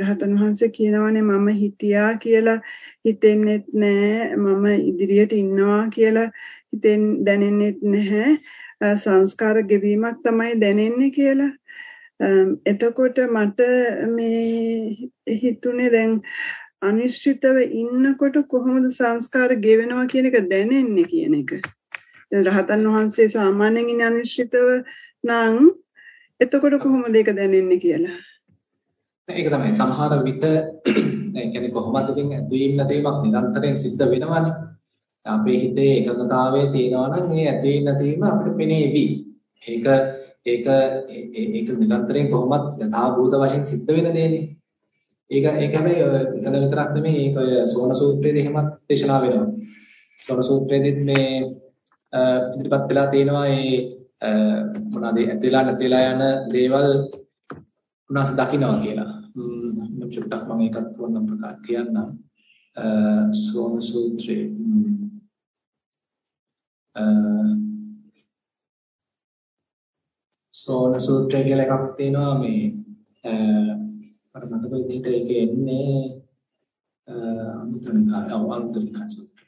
රහතන් වහන්සේ කියනවානේ මම හිටියා කියලා. හිතෙන්නෙත් නෑ මම ඉදිරියට ඉන්නවා කියලා හිතෙන් දැනෙන්නෙත් නැහැ. සංස්කාර ගෙවීමක් තමයි දැනෙන්නේ කියලා. එතකොට මට මේ හිතුනේ දැන් අනිශ්චිතව ඉන්නකොට කොහොමද සංස්කාර ගෙවෙනවා කියන එක දැනෙන්නේ කියන එක. දැන් රහතන් වහන්සේ සාමාන්‍යයෙන් ඉන්නේ අනිශ්චිතව නම් එතකොට කොහොමද ඒක දැනෙන්නේ කියලා. ඒක තමයි සමහර විට ඒ කියන්නේ කොහොමද ඉතින් ඇතුවීම නැතිවීමක් නිරන්තරයෙන් සිද්ධ වෙනවනේ. අපේ හිතේ එකඟතාවයේ තියෙනවා නම් මේ ඇතුවීම නැතිවීම අපිට පෙනේවි. ඒක ඒක ඒක නිරන්තරයෙන් කොහොමත් යථා භූත වශයෙන් සිද්ධ වෙන දෙන්නේ. ඒක ඒක හැබැයි මෙතන විතරක් නෙමෙයි ඒක ඔය සෝන සූත්‍රයේදී එහෙමත් දේශනා වෙනවා. සෝන සූත්‍රයේදීත් මේ ඉදිරිපත් වෙලා තියෙනවා මේ මොනවාද ඇතිලා නැතිලා යන දේවල් උනාස දකින්නවා කියලා. මම චුට්ටක් මම ඒකත් වොන්නම් ප්‍රකාශ කියන්නම්. සෝම සූත්‍රයේ සෝන සූත්‍රය කියලා එකක් තියෙනවා මේ අර මතක විදිහට ඒක එන්නේ අමුතුනිකාය අමුතුනිකාය සූත්‍රය.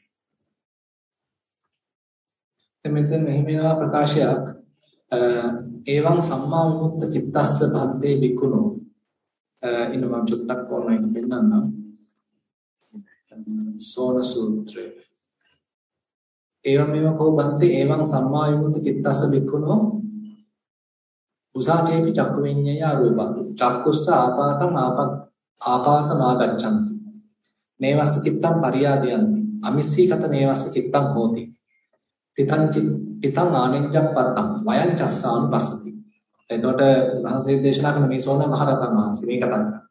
එතෙන් මෙහිම ප්‍රකාශයක් එවං සම්මා විමුක්ත චිත්තස්ස භද්දේ විකුණෝ ඉන්න මම චුට්ටක් ඕන එක පෙන්නන්නම්. සෝන සූත්‍රය. එවං මේව කෝ බන්ති එවං සම්මා විමුක්ත චිත්තස්ස විකුණෝ උසාචේපි චක්කු විඤ්ඤය රූප චක්කුස්ස ආපාතං ආපත් ආපාතං ආගච්ඡanti නේවස්ස චිත්තං පරියාදයන්ති. අමිස්සීකත නේවස්ස චිත්තං හෝති. තිතං තිතං ආනෙන්ජප්පත්තං. වයං චස්සානුපස්සති එතකොට මහන්සිය දේශනා කරන මේ සෝන මහරහතන් වහන්සේ මේ කතා කරන්නේ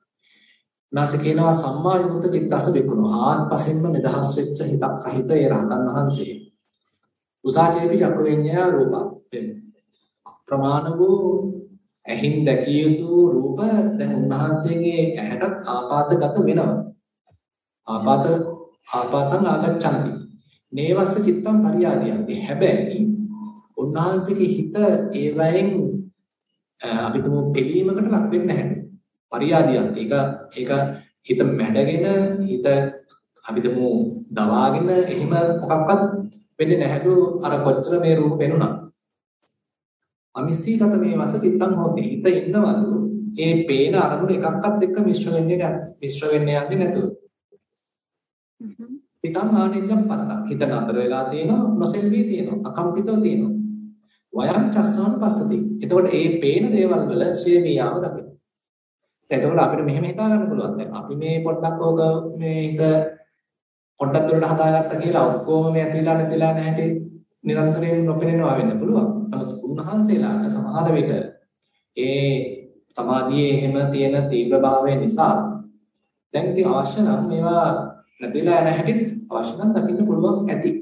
උන්වහන්සේ කියනවා සම්මා විමුක්ත චිත්තස බිකුණෝ ආත්පසින්ම නිදහස් වෙච්ච හිතක් සහිත ඒ රහතන් වහන්සේ. උසාචේපි චක්ක විඤ්ඤා රූපා. ප්‍රමාණ වූ ඇහින් දැකිය යුතු රූප දැන් උන්වහන්සේගේ ඇහැට ආපාතගත වෙනවා. ආපාත ආපාතං ආගච්ඡanti. නේවස්ස චිත්තං පරියාදියන්ති. හැබැයි උන්වහන්සේගේ හිත ඒ වයින් අපි තුමු පිළීමකට ලක් වෙන්නේ නැහැ. පරියාදියන්ති. ඒක ඒක හිත මැඩගෙන හිත අපි තුමු දවාගෙන එහෙම මොකක්වත් වෙන්නේ නැහැලු අර කොච්චර මේ රූප පෙනුණා. අමිස්සීගත මේ වස චිත්තං හොති. හිත ඉන්නවලු ඒ පේන අරමුණ එකක්වත් එක්ක මිශ්‍ර වෙන්නේ නැහැ. මිශ්‍ර වෙන්නේ යන්නේ නැතුව. හිතන් ආනෙන්ජම් පත්තක්. හිත නතර වෙලා තියෙනවා, නොසෙල්වී තියෙනවා, අකම්පිතව තියෙනවා. වයං චස්සාන පස්සති. එතකොට මේ පේන දේවල් වල ශේමියාව දකින්න. එතකොට අපිට මෙහෙම හිතා ගන්න පුළුවන්. දැන් අපි මේ පොඩ්ඩක් ඕක මේ හිත පොඩ්ඩක් දුරට හදාගත්තා කියලා ඔක්කොම මේ ඇතිලා නැතිලා නැහැ නිරන්තරයෙන් නොපෙනෙනවා වෙන්න පුළුවන්. නමුත් උන්වහන්සේලාට සමහර විට ඒ සමාධියේ එහෙම තියෙන තීව්‍රභාවය නිසා දැන් ඉතින් අවශ්‍ය නම් මේවා නැතිලා යන හැටිත් අවශ්‍ය නම් දකින්න පුළුවන් ඇති.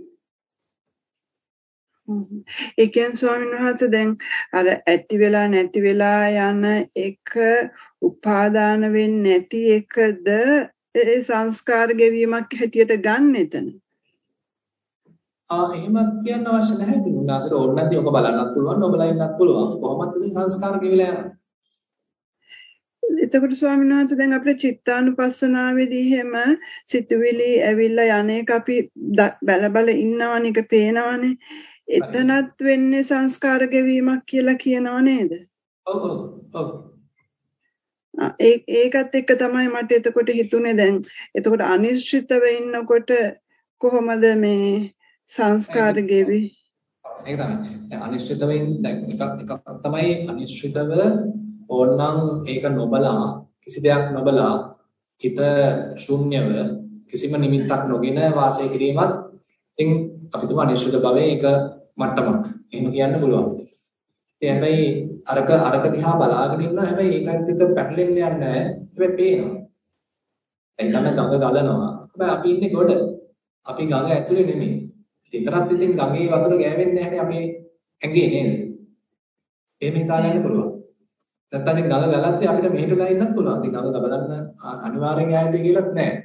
ඒ කියන්නේ ස්වාමීන් වහන්සේ දැන් අර ඇති වෙලා නැති වෙලා යන එක උපාදාන වෙන්නේ නැති එකද ඒ සංස්කාර ගෙවීමක් හැටියට ගන්න එතන. ආ එහෙමත් කියන්න අවශ්‍ය නැහැ. ඉතින් උන්වහන්සේට ඕන නැති ඔක බලන්නත් පුළුවන්, ඔබලා ඉන්නත් පුළුවන්. කොහොමද ඉතින් සංස්කාර ගෙවිලා යනවා. එතකොට ස්වාමීන් වහන්සේ දැන් අපේ චිත්තානුපස්සනාවේදී එහෙම සිතුවිලි ඇවිල්ලා යන්නේක අපි බල බල ඉන්නවනේ ඒක පේනවනේ එතනත් වෙන්නේ සංස්කාර ගෙවීමක් කියලා කියනව නේද? ඔව් ඔව් ඒකත් එක්ක තමයි මට එතකොට හිතුනේ දැන් එතකොට අනිශ්චිතව ඉන්නකොට කොහොමද මේ සංස්කාර ගෙවි ඒක තමයි අනිශ්චිතව දැන් එකක් එකක් තමයි අනිශ්චිතව ඕනනම් ඒක නොබලා කිසි දෙයක් නොබලා හිත ශුන්‍යව කිසිම නිමිත්තක් නොගෙන වාසය කිරීමත් ඉතින් අපි තුමා අනිශ්චිත භවයේ ඒක මට්ටමක්. එහෙම කියන්න පුළුවන්. ඉතින් හැබැයි අරක අරක දිහා බලාගෙන ඉන්නවා හැබැයි ඒකත් එක්ක පැටලෙන්න යන්නේ නැහැ. හැබැයි පේනවා. දැන් ගඟ ගඟ ගලනවා. හැබැයි අපි ඉන්නේ ගොඩ. අපි ගඟ ඇතුලේ නෙමෙයි. විතරක් ඉතින් ගඟේ වතුර ගෑවෙන්නේ නැහැ අපේ ඇඟේ නේද? එහෙම හිතා ගන්න පුළුවන්. නැත්නම් ඉතින් ගඟ ගලද්දී අපිට මෙහෙටලා ඉන්නත් පුළුවන්. ඉතින් ගඟ බලන්න අනිවාර්යෙන් ආයතේ කියලාත් නැහැ.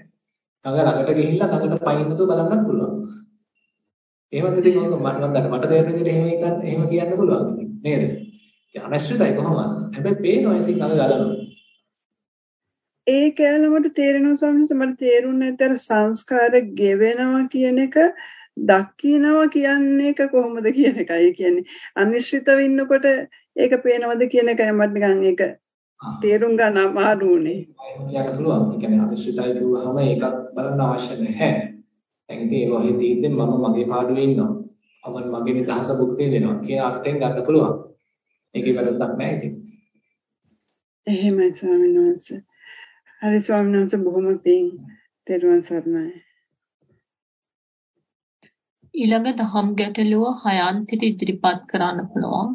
ගඟ ළඟට ගිහිල්ලා ළඟට පයින්නතු බලන්නත් පුළුවන්. එහෙමත් ඉතින් ඕක මට මම මට තේරෙන විදිහට එහෙම හිතන්න එහෙම කියන්න පුළුවන් නේද? ඒ අනශ්‍රිතයි කොහොමද? හැබැයි පේනවා ඉතින් ගඟ ගලනවා. ඒ කැලමට තේරෙනවා ස්වාමීන් මට තේරුන්නේ නැතර සංස්කාර ගෙවෙනවා කියන එක දකින්නවා කියන්නේ එක කොහොමද කියන එකයි කියන්නේ අනිශ්චිතව ඉන්නකොට ඒක පේනවද කියන එකයි මට නිකන් ඒක තේරුම් ගන්න අමාරු උනේ. යන්න පුළුවන්. ඒ කියන්නේ අනිශ්චිතයි කිව්වහම ඒකත් බලන්න අවශ්‍ය නැහැ. දැන් ඉතින් ඒක ඔහෙ තියෙද්දි මම මගේ පාඩුවේ ඉන්නවා. මම මගේ නිදහස භුක්තිය දෙනවා කියන අර්ථයෙන් ගන්න පුළුවන්. ඒකේ වැරද්දක් නැහැ ඉතින්. එහෙමයි ස්වාමීන් වහන්සේ. හරි ස්වාමීන් වහන්සේ බොහොම පිං තෙරුවන් සරණයි. ඊළඟ දහම් ගැටලුව හයන්තිට ඉදිරිපත් කරන්න පුළුවන්.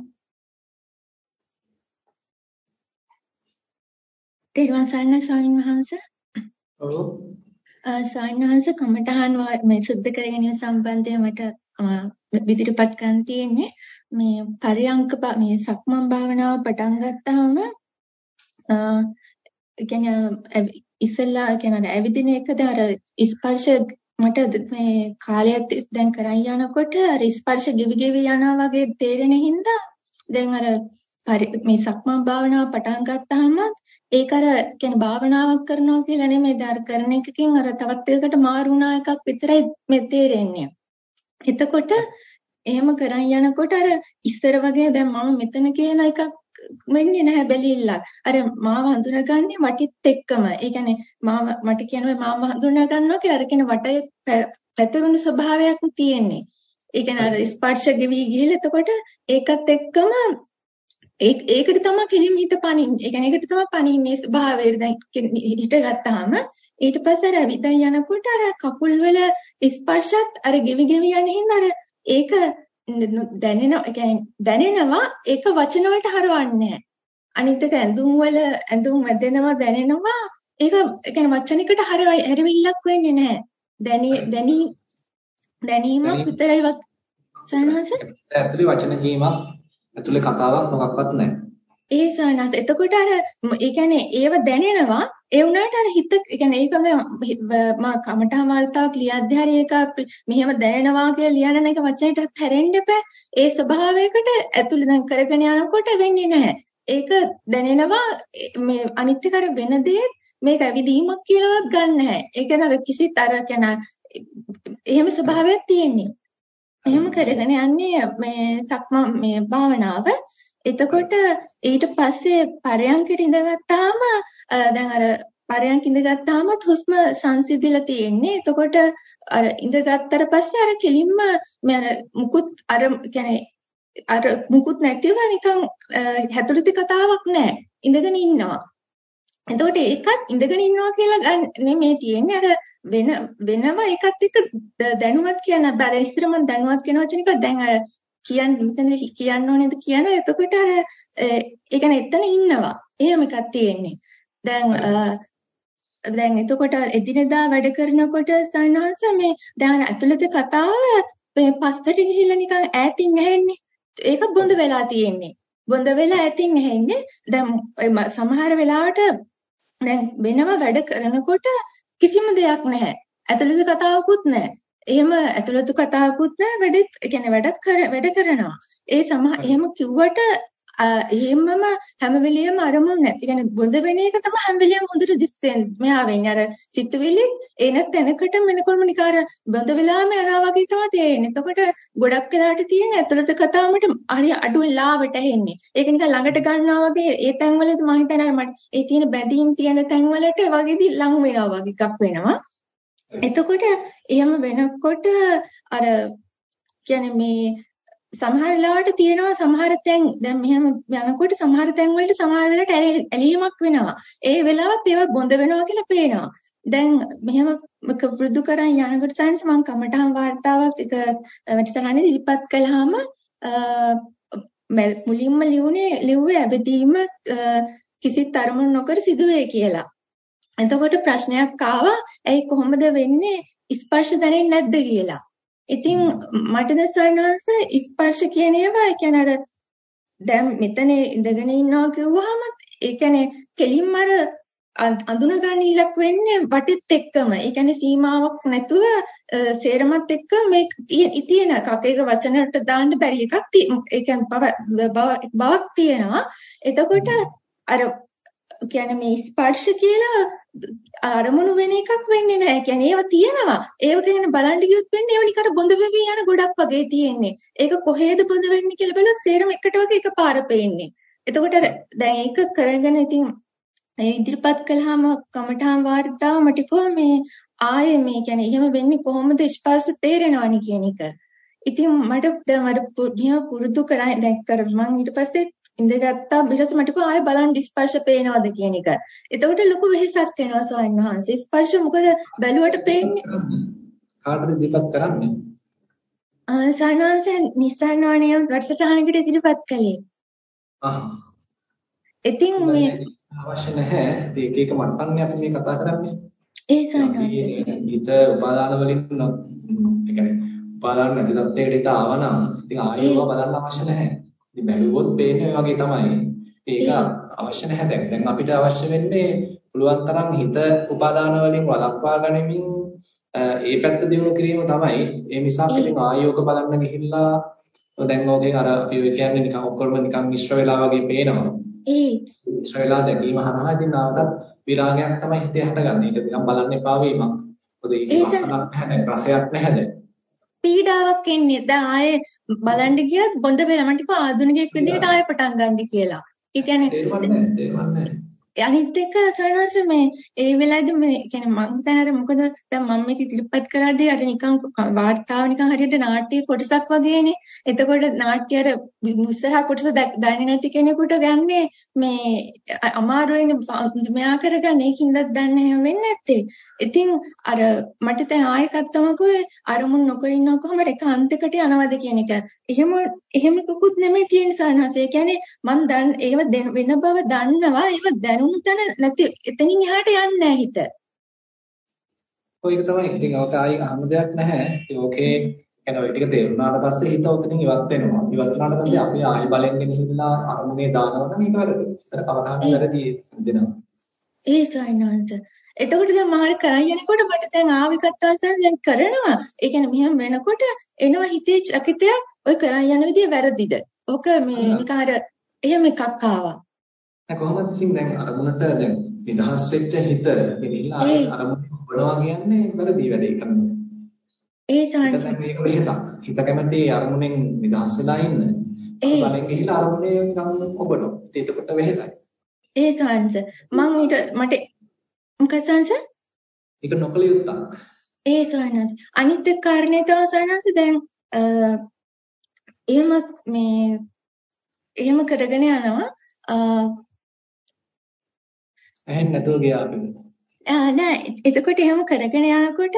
තෙරුවන් සරණයි ස්වාමීන් වහන්සේ. ඔව්. ස්වාමීන් වහන්සේ කමඨහන් මේ සුද්ධ කර ගැනීම සම්බන්ධයෙන් මට විදිරිපත් කරන්න තියෙන්නේ මේ පරියංක මේ සක්මන් භාවනාව පටන් ගත්තාම අ කියන්නේ ඉස්සෙල්ලා කියන්නේ ඇවිදින එකද අර ස්පර්ශ මට මේ කාලයක් දැන් කරන් යනකොට අර ස්පර්ශ ගෙවි ගෙවි යනවා වගේ තේරෙන හින්දා දැන් අර මේ සක්මන් භාවනාව පටන් ගත්තාම ඒක අර කියන්නේ භාවනාවක් කරනවා කියලා නෙමෙයි දාර කරන එකකින් අර තවත් එකකට මාරු වුණා එකක් විතරයි මේ තේරෙන්නේ. එතකොට එහෙම කරන් යනකොට අර ඉස්සර වගේ දැන් මම මෙතන කියන එකක් වෙන්නේ නැහැ බැලිල්ලක්. අර මාව හඳුනගන්නේ වටිත් එක්කම. ඒ කියන්නේ මාව මට කියනවා මාව හඳුනා ගන්නවා කියලා අර කියන වටේ පැතිරුණු ස්වභාවයක් තියෙන්නේ. ඒ කියන්නේ අර ස්පර්ශ ගෙවි ගිහලා එතකොට ඒකත් එක්කම ඒක ඒකට තමයි කෙලින්ම හිත පනින්නේ. ඒ කියන්නේ ඒකට තමයි පනින්නේ ස්වභාවයට දැන් හිටගත්තාම ඊට පස්සේ අර ඇවිදන් යනකොට අර කකුල් වල ස්පර්ශත් අර ගෙවි ගෙවි යන හින්දා අර ඒක දැනෙන දැනෙනවා ඒක වචන වලට හරවන්නේ නැහැ. අනිත් එක ඇඳුම් වල ඇඳුම් වැදෙනවා දැනෙනවා ඒක කියන්නේ වචනයකට හැරවිල්ලක් වෙන්නේ නැහැ. දැනි දැනි දැනීමක් විතරයි සයනහස. ඇතුලේ වචන කීමක් ඇතුලේ කතාවක් මොකක්වත් නැහැ. ඒ සානස් එතකොට අර ඒ කියන්නේ ඒව දැනෙනවා. ඒ වුණාට අර හිත ඒ කියන්නේ ඒකම මම කමටහන් වර්තාවක් ලියද්දී හරි ඒක මෙහෙම දැනෙනවා කියලා ලියන එක වචනයටත් හැරෙන්න එපා. ඒ ස්වභාවයකට ඇතුළේ දැන් කරගෙන යනකොට වෙන්නේ නැහැ. ඒක දැනෙනවා මේ අනිත් එක වෙන දේ මේක ඇවිදීමක් කියලාවත් ගන්න නැහැ. ඒ කියන්නේ අර කිසිත් අර කියන එහෙම ස්වභාවයක් තියෙන්නේ. එහෙම කරගෙන යන්නේ මේ සක්ම මේ භාවනාව. එතකොට ඊට පස්සේ පරයන්කට ඉඳගත්තාම දැන් අර පරයන්ක ඉඳගත්තාම හුස්ම සංසිඳිලා තියෙන්නේ. එතකොට අර ඉඳගත්තට පස්සේ අර කෙලින්ම මේ අර මුකුත් අර කියන්නේ අර මුකුත් නැතිව නිකන් හැතුළුති කතාවක් නැහැ. ඉඳගෙන ඉන්නවා. එතකොට ඒකත් ඉඳගෙන ඉන්නවා කියලා නෙමෙයි තියෙන්නේ අර වෙන වෙනම ඒකත් එක්ක දැනුවත් කියන බල ඉස්සර මම දැනුවත් කියන වචන එක දැන් අර කියන්න මෙතන කියන්න ඕනේද කියන එතකොට අර ඒ කියන්නේ එතන ඉන්නවා. එහෙම එකක් තියෙන්නේ. දැන් දැන් එතකොට එදිනෙදා වැඩ කරනකොට සයන්හස මේ දැන් ඇතුළත කතාව මේ පස්සට ගිහිල්ලා නිකන් ඈතින් ඇහෙන්නේ. ඒක බොඳ වෙලා තියෙන්නේ. බොඳ වෙලා ඈතින් ඇහෙන්නේ. දැන් සමහර වෙලාවට දැන් වෙනම වැඩ කරනකොට කිසිම දෙයක් නැහැ. ඇතුළත කතාවකුත් නැහැ. එහෙම ඇතුළත කතාවකුත් නැහැ වැඩෙත් කියන්නේ වැඩත් කර වැඩ කරනවා. ඒ සමහ එහෙම කිව්වට එහෙමම හැම වෙලෙම අරමුණ නැති. කියන්නේ බොඳ වෙන එක තමයි හැම වෙලෙම හොඳට දිස්සෙන් මෙයා වෙන්නේ. අර සිතුවිලි එන තැනකට මෙනකොල්ම නිකාර බොඳ වෙලාම යනවා වගේ තමයි තේරෙන්නේ. එතකොට ගොඩක් වෙලාට තියෙන ඇතුළත කතාවමට හරි අඩුවෙන් ලාවට ඇහෙන්නේ. ඒක නිකන් ළඟට ගන්නවා වගේ ඒ තැන්වලදී මම හිතනවා මට ඒ තියෙන බැඳීම් තියෙන තැන්වලට වගේදී ලඟ වෙනවා වගේ එකක් වෙනවා. එතකොට එහෙම වෙනකොට අර කියන්නේ මේ සමහර ලාවට තියෙනවා සමහර තැන් දැන් මෙහෙම යනකොට සමහර තැන් වලට සමහර වෙලට ඇලීමක් වෙනවා. ඒ වෙලාවත් ඒවා බොඳ වෙනවා කියලා පේනවා. දැන් මෙහෙම පුරුදු කරන් යනකොට සයන්ස් මම කමටහන් වார்த்தාවක් එක වැඩසටහනේ ඉදිරිපත් කළාම මුලින්ම ලියුනේ ලිව්වේ ඇබදීම කිසි තරමුණ නොකර සිදුවේ කියලා. එතකොට ප්‍රශ්නයක් ආවා ඇයි කොහොමද වෙන්නේ ස්පර්ශ දැනෙන්නේ නැද්ද කියලා. ඉතින් මට දැසනස ස්පර්ශ කියන ඒවා ඒ කියන්නේ අර දැන් මෙතන ඉඳගෙන ඉන්නවා කිව්වහම ඒ කියන්නේ කෙලින්ම අර අඳුන ගන්න ඉලක් වෙන්නේ වටෙත් එක්කම. ඒ කියන්නේ සීමාවක් නැතුව සේරමත් එක්ක මේ තියෙන එකක්. ඒක වචනට දාන්න බැරි එකක්. ඒ කියන්නේ බවක් තියෙනවා. එතකොට අර කියන්නේ මේ ස්පර්ශ කියලා අරමුණු වෙන එකක් වෙන්නේ නැහැ. කියන්නේ ඒවා තියෙනවා. ඒව ගැන බලන්න ගියොත් වෙන්නේ ඒව නිකන් බොඳ වෙවි යන ගොඩක් වගේ තියෙන්නේ. ඒක කොහේද බොඳ වෙන්නේ කියලා බලලා සේරම එකට වගේ එකපාර පේන්නේ. එතකොට දැන් ඒක කරගෙන ඉතින් ඒ ඉදිරිපත් කළාම කමඨාන් වාර්තාව මට කිව්වා මේ ආයේ මේ කියන්නේ එහෙම වෙන්නේ කොහොමද ස්පර්ශ තේරෙනවනි කියන එක. ඉතින් මට දැන් අර පුරුදු කරා දැන් කර මම ඊට පස්සේ ඉඳගත්තා ඊට පස්සේ මට කිව්වා ආයෙ බලන්න ස්පර්ශ පේනවද කියන එක. එතකොට ලොකු වෙහෙසක් එනවා ස්වාමීන් වහන්සේ. ස්පර්ශ මොකද බැලුවට පේන්නේ? කාටද ඉදිරිපත් කරන්නේ? ආ සානාංශ නිසන් වණේ වැඩසටහනකට ඉදිරිපත් කළේ. ආ. ඉතින් මේ අවශ්‍ය නැහැ. ඒක එක මට්ටම්නේ අපි මේ කතා කරන්නේ. ඒ සානාංශ. හිත උපාදාන වලින් ඒ කියන්නේ උපාදාන නැති හිත ආවනම් ඉතින් ආයෙව බලන්න අවශ්‍ය නැහැ. ඉතින් බැලුවොත් පේන්නේ වගේ තමයි. ඒක අවශ්‍ය නැහැ දැන්. දැන් අපිට අවශ්‍ය වෙන්නේ පුළුවන් තරම් හිත උපාදාන වලින් වළක්වා ගනිමින් ඒ පැත්ත දියුණු කිරීම තමයි. ඒ නිසා අපි ඉතින් ආයෝග බලන්න ගිහිල්ලා දැන් ඕකෙන් අර අපි කියන්නේ නිකන් ඔක්කොම නිකන් මිශ්‍ර වෙලා වගේ පේනවා. ඒ මිශ්‍ර වෙලා දැකීම හරහා ඉතින් ආවදත් විරාගයක් තමයි හිතේ හටගන්නේ. ඒක නිකන් බලන්න එපා වීමක්. මොකද ඒක රසයක් නැහැ දැන්. පීඩාවක් එන්නේ. දැන් ආයේ බලන්න ගියත් බොඳ වෙලා මට කිව්වා ආධුනිකයෙක් විදිහට ආයෙ පටන් ගන්න කියලා. ඒ කියන්නේ අනිත් එක සරණංශ මේ ඒ වෙලාවේදී මේ කියන්නේ මම හිතන්නේ අර මොකද දැන් මම මේක ඉදිරිපත් කරද්දී අර නිකන් වාර්තාව නිකන් හරියට නාට්‍ය කොටසක් වගේනේ. එතකොට නාට්‍ය අර ඉස්සරහා කොටස දන්නේ නැති කෙනෙකුට ගන්නේ මේ අමාරුවෙන් මෙයා කරගන්න ඒකින්ද දන්නේ එහෙම වෙන්නේ නැත්තේ. ඉතින් අර මට දැන් ආයෙකත් තමකෝ අරමුණ නොකර ඉන්නව කොහොම එක අන්තිකට යනවද කියන එක. එහෙම එහෙම කුකුත් නෙමෙයි තියෙන සානහස. ඒ කියන්නේ මම දන් ඒව වෙන බව දන්නවා. ඒව දැන අරමුණු තන නැති එතනින් එහාට යන්නේ නැහැ හිත. ඔය එක තමයි ඉතින් ඔක ආයි අහන්න දෙයක් නැහැ. ඉතින් ඕකේ يعني ඔය ටික තේරුණාට පස්සේ හිත උතනින් ඉවත් වෙනවා. ඉවත් වුණාට පස්සේ අපි ආයි බලෙන් ගෙනහිල්ලා අරමුණේ දානවා නම් ඒක වැරදි. ඒතර කවදාහම වැරදි දෙනවා. ඒ සයන්වංශ. එතකොට දැන් මාරි කරන් යනකොට මට දැන් ආවිකත්වාසන් දැන් කරනවා. ඒ කියන්නේ මෙහෙම වෙනකොට එනවා හිතේ චකිතයක් ඔය කරන් යන විදිය වැරදිද? ඕක මේ නිකන් අර එහෙම එකක් ආවා. දැන් කොහොමද ඉතින් දැන් අරමුණට දැන් නිදහස් වෙච්ච හිත ගෙනිලා අරමුණ හොබනවා කියන්නේ වැරදි වැඩේ කරනවා. ඒ සාංශ මේක වෙහසක්. හිත කැමති අරමුණෙන් නිදහස් වෙලා ඉන්න. ඒ බලෙන් ගිහිලා අරමුණේ නිකන් ඔබනවා. එතකොට වෙහසයි. ඒ සාංශ මම ඊට මට මොකද සාංශ? ඒක නොකල යුත්තක්. ඒ සාංශ අනිත් කාරණේ තමයි සාංශ දැන් එහෙම මේ එහෙම කරගෙන යනවා ඇහෙන්නේ නැතුව ගියා අපි. නෑ එතකොට එහෙම කරගෙන යනකොට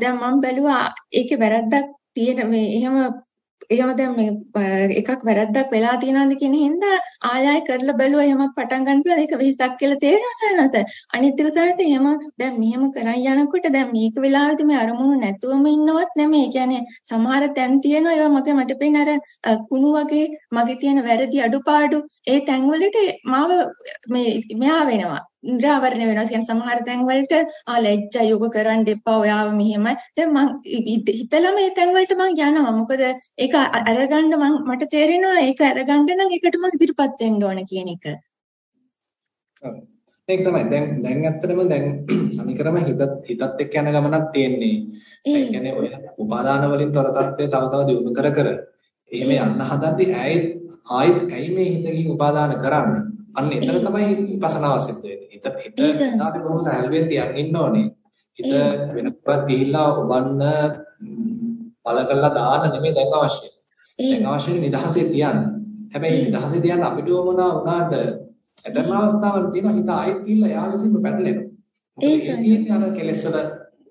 දැන් මම බැලුවා ඒකේ වැරද්දක් තියෙන මේ එහෙම එහෙම දැන් මේ එකක් වැරද්දක් වෙලා තියෙනවද කියන හින්දා ආය ආය කරලා බැලුවා එහෙමත් පටන් ගන්න පුළුවන්. ඒක වෙහසක් කියලා තේරෙනවා සරනස අනිත් එක සරනස එහෙම දැන් මෙහෙම කරන් යනකොට දැන් මේක වෙලාවෙදි මේ අරමුණු නැතුවම ඉන්නවත් නෙමෙයි. කියන්නේ සමහර තැන් තියෙනවා ඒවා මගේ මට පේන අර කුණු වගේ මගේ තියෙන වැරදි අඩුපාඩු. ඒ තැන් වලට මාව මේ මෙහා වෙනවා. නිරාවරණය වෙනවා. කියන්නේ සමහර තැන් වලට ආ ලැජ්ජයි යෝග කරන්න එපා. ඔයාව මෙහෙමයි. දැන් මං හිතලා මේ තැන් වලට මං යනවා. මොකද ඒක අරගන්න මං මට තේරෙනවා ඒක අරගන්න නම් ඒකට මං ඉදිරිපත් වෙන්න ඕන කියන එක. ඒක තමයි. දැන් දැන් ඇත්තටම දැන් සමීකරම හිතත් හිතත් එක්ක යන ගමනක් තියෙන්නේ. ඒ කියන්නේ ඔය උපාදාන වලින් තොර තත්ත්වය තව තව දියුණු කර කර එහෙම යන්න හදද්දි ඇයි ආයෙත් ඇයි මේ හිතකින් උපාදාන කරන්නේ? අන්න එතන තමයි විපස්සනාව සිද්ධ වෙන්නේ. හිත හිත අපි බොහොම සැලුවෙන් තියන් ඉන්න ඕනේ. හිත වෙනකොට ගිහිල්ලා ඔබන්න බල කරලා දාන්න නෙමෙයි දැන් අවශ්‍ය. දැන් අවශ්‍ය නිදහසේ තියන්න. හැබැයි නිදහසේ තියන්න අපිට වමනා වුණාට ඇතම අවස්ථාවල තියෙන හිත ආයෙත් ගිහිල්ලා යා විසින්ම පැටලෙනවා. ඒ කියන්නේ අර කෙලෙස් වල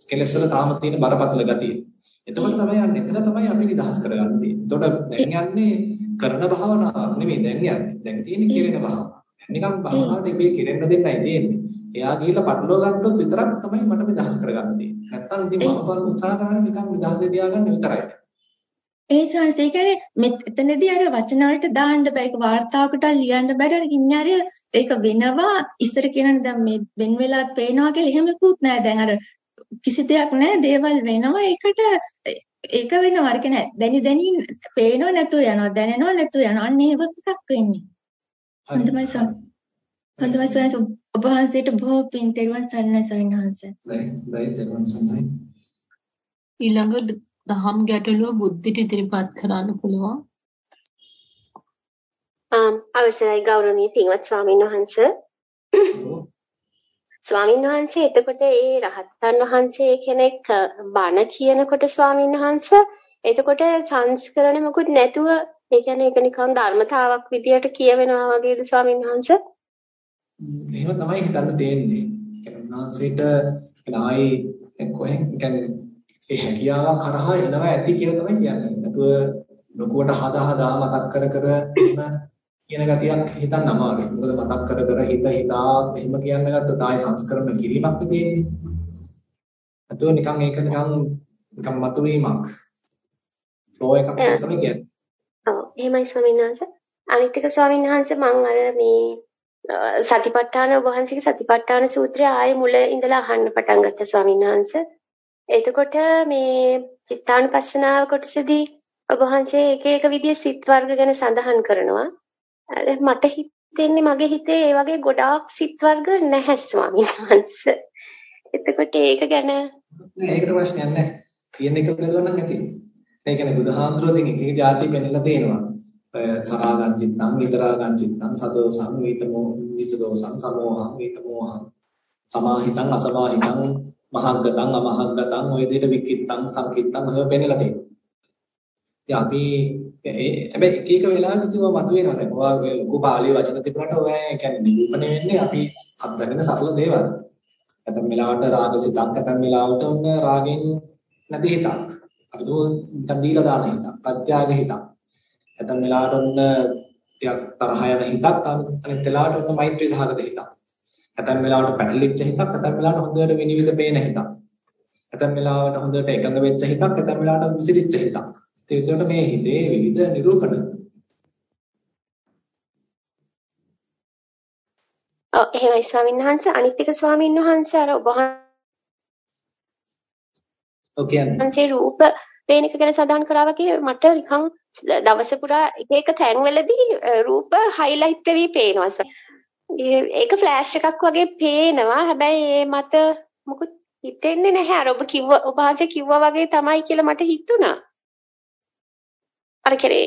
කෙලෙස් වල තාම තියෙන බරපතල ගතිය. එතකොට තමයි යන්නේ. එතන තමයි අපි නිදහස් කරගන්න තියෙන්නේ. එතකොට දැන් යන්නේ කරන භාවනාවක් නෙමෙයි දැන් යන්නේ. දැන් තියෙන්නේ කිරෙන භාවනාව. නිකන් භවනාදී මේ කෙරෙන්න දෙන්නයි තියෙන්නේ. එයා ගිහිල්ලා පටලවා ගත්තොත් විතරක් තමයි මට නිදහස් කරගන්න තියෙන්නේ. නැත්තම් ඉතින් මම බලන උත්සාහ කරන්නේ නිකන් නිදහසේ තියාගන්න විතරයි. ඒ chance ඒ කියන්නේ මෙතනදී අර වචන වලට දාන්න බෑ. ඒක වார்த்தාවකට ලියන්න බෑ අර ඉන්නේ ඒක වෙනවා ඉස්සර කියනනේ දැන් මේ වෙන වෙලාත් පේනවා කියලා එහෙමකුත් නෑ. දැන් අර කිසි දෙයක් නෑ. දේවල් වෙනවා. ඒකට ඒක වෙනවා. අර කියන්නේ දැනි දැනි පේනව නැතුව යනවා. දැනෙනව නැතුව යනවා. අන්න ඒක එකක් වෙන්නේ. හොඳයි සර්. හොඳයි සර් ඔබ වහන්සේට බොහෝ පින් තෙරුවන් සරණයි තෙරුවන් සරණයි. ඊළඟ දහම් ගැටලුව බුද්ධිට ඉදිරිපත් කරන්න පුළුවන්. අවසරයි ගෞරවනීය පින්වත් ස්වාමීන් වහන්ස. ස්වාමීන් වහන්සේ එතකොට ඒ රහතන් වහන්සේ කෙනෙක් බණ කියනකොට ස්වාමීන් වහන්ස එතකොට සංස්කරණ මොකුත් නැතුව ඒ කියන්නේ ඒක නිකන් ධර්මතාවක් විදියට කියවෙනවා වගේද ස්වාමීන් වහන්සේ? එහෙම තමයි හිතන්න තියෙන්නේ. කියන්නේ උන්වහන්සේට ආයි කොහෙන් කියන්නේ ඒ හැකියාව කරහා එනවා ඇති කියලා තමයි කියන්නේ. නැතුව ලොකුවට හදා හදා මතක් කර කර කියන ගතියක් හිතන්න අමාරුයි. මොකද මතක් කර කර හිත හිතා එහෙම කියන්න ගත්තොත් ආයි සංස්කරණ කිරීමක් තියෙන්නේ. නැතුව නිකන් ඒක නිකන් නිකන් මතුවීමක්. ෆ්ලෝ එකක් තමයි කියන්නේ. ඔව් එහෙමයි ස්වාමීන් වහන්සේ. අනිත් එක ස්වාමීන් වහන්සේ මම අර මේ සතිපට්ඨාන ඔබ වහන්සේගේ සතිපට්ඨාන සූත්‍රය ආයේ මුල ඉඳලා අහන්න පටන් ගත්තා ස්වාමීන් වහන්සේ. එතකොට මේ චිත්තානුපස්සනාව කොටසදී ඔබ වහන්සේ එක එක විදිහේ සිත් වර්ග ගැන සඳහන් කරනවා. මට හිතෙන්නේ මගේ හිතේ ඒ වගේ ගොඩාක් සිත් වර්ග නැහැ ස්වාමීන් වහන්සේ. එතකොට ඒක ගැන ඒකට ප්‍රශ්නයක් නැහැ. තියෙන එක බලනවා නම් ඇති. ඒ කියන්නේ බුදුහාමුදුරුවෝ ඉතින් එක එක જાති පෙන්නලා තියෙනවා. සරාගං චිත්තං විතරාගං චිත්තං සදෝසං විතමෝ විතදෝසං සමෝහං විතමෝහං සමාහිතං අසමාහිතං මහග්ගතං අමහග්ගතං ඔය විදිහට විකිත්තං සංකිත්තං ඔය පෙන්නලා තියෙනවා. ඉතින් අපි හැබැයි එක එක වෙලාවකදී ඔය මතුවෙනවා දැන් ඔය ලොකු පාළි වචන තිබුණාට ඔය කියන්නේ නිරූපණය වෙන්නේ අපි අත්දකින සරල දේවල්. නැත්නම් වෙලාවට රාගසිතක් නැත්නම් වෙලාවට ඔන්න රාගෙන් නැති හිතක්. අපි දුක නිකන් දීලා දාන හිතක් ප්‍රත්‍යාග හිතක් නැත්නම් වෙලාවට ඔන්න ටිකක් තරහ යන හිතක් අනිත් වෙලාවට ඔන්න මෛත්‍රී සහගත හිතක් ඇතැම් වෙලාවට පැටලිච්ච හිතක්, ඇතැම් වෙලාවට හොඳට විනිවිද පේන හිතක්. ඇතැම් වෙලාවට හොඳට එකඟ වෙච්ච හිතක්, ඇතැම් වෙලාවට විසිරිච්ච හිතක්. ඒකට මේ හිතේ විවිධ නිරූපණ. ඔව් එහෙමයි ස්වාමීන් වහන්සේ අනිත් එක ස්වාමීන් වහන්සේ අර ඔබ ඔව් කියන්නේ. රූප පේන එක ගැන සඳහන් කරා වගේ මට නිකන් දවස පුරා එක එක තැන්වලදී රූප හයිලයිට් වෙවි පේනවා. ඒක ෆ්ලෑෂ් එකක් වගේ පේනවා. හැබැයි ඒ මත මොකුත් හිතෙන්නේ නැහැ. අර ඔබ කිව්ව ඔබ ආසේ කිව්වා වගේ තමයි කියලා මට හිතුණා. අර කෙරේ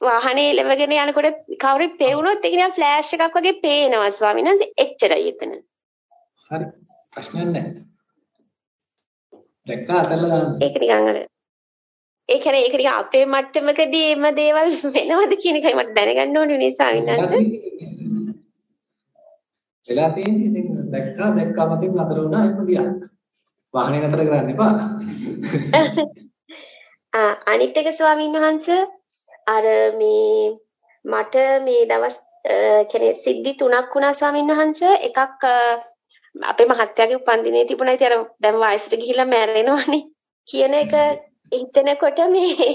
වාහනේ ලෙවගෙන යනකොට කවුරුත් පෙවුනොත් ඒක නිකන් ෆ්ලෑෂ් එකක් වගේ පේනවා ස්වාමීන් වහන්සේ. එච්චරයි එතන. හරි. ප්‍රශ්නයක් නැහැ. දැක්කා අතල්ලා දාන්න. ඒක නිකන් අර ඒ කියන්නේ ඒක නිකන් අපේ මට්ටමකදී එම දේවල් වෙනවද කියන එකයි මට දැනගන්න ඕනේ නේ ස්වාමීන් වහන්සේ. වෙලා තියෙන්නේ ඉතින් දැක්කා දැක්කා මතින් නතර වුණා එහෙම ගියා. වාහනේ නතර කරන්න එපා. ආ අනිත් එක ස්වාමීන් වහන්සේ අර මේ මට මේ දවස් කියන්නේ සිද්ධි තුනක් වුණා ස්වාමීන් වහන්සේ එකක් අපේ මහත්තයාගේ උපන්දිනේ තිබුණා. ඉතින් අර දැන් වයසට ගිහිල්ලා මැරෙනවනේ කියන එක හිතනකොට මේ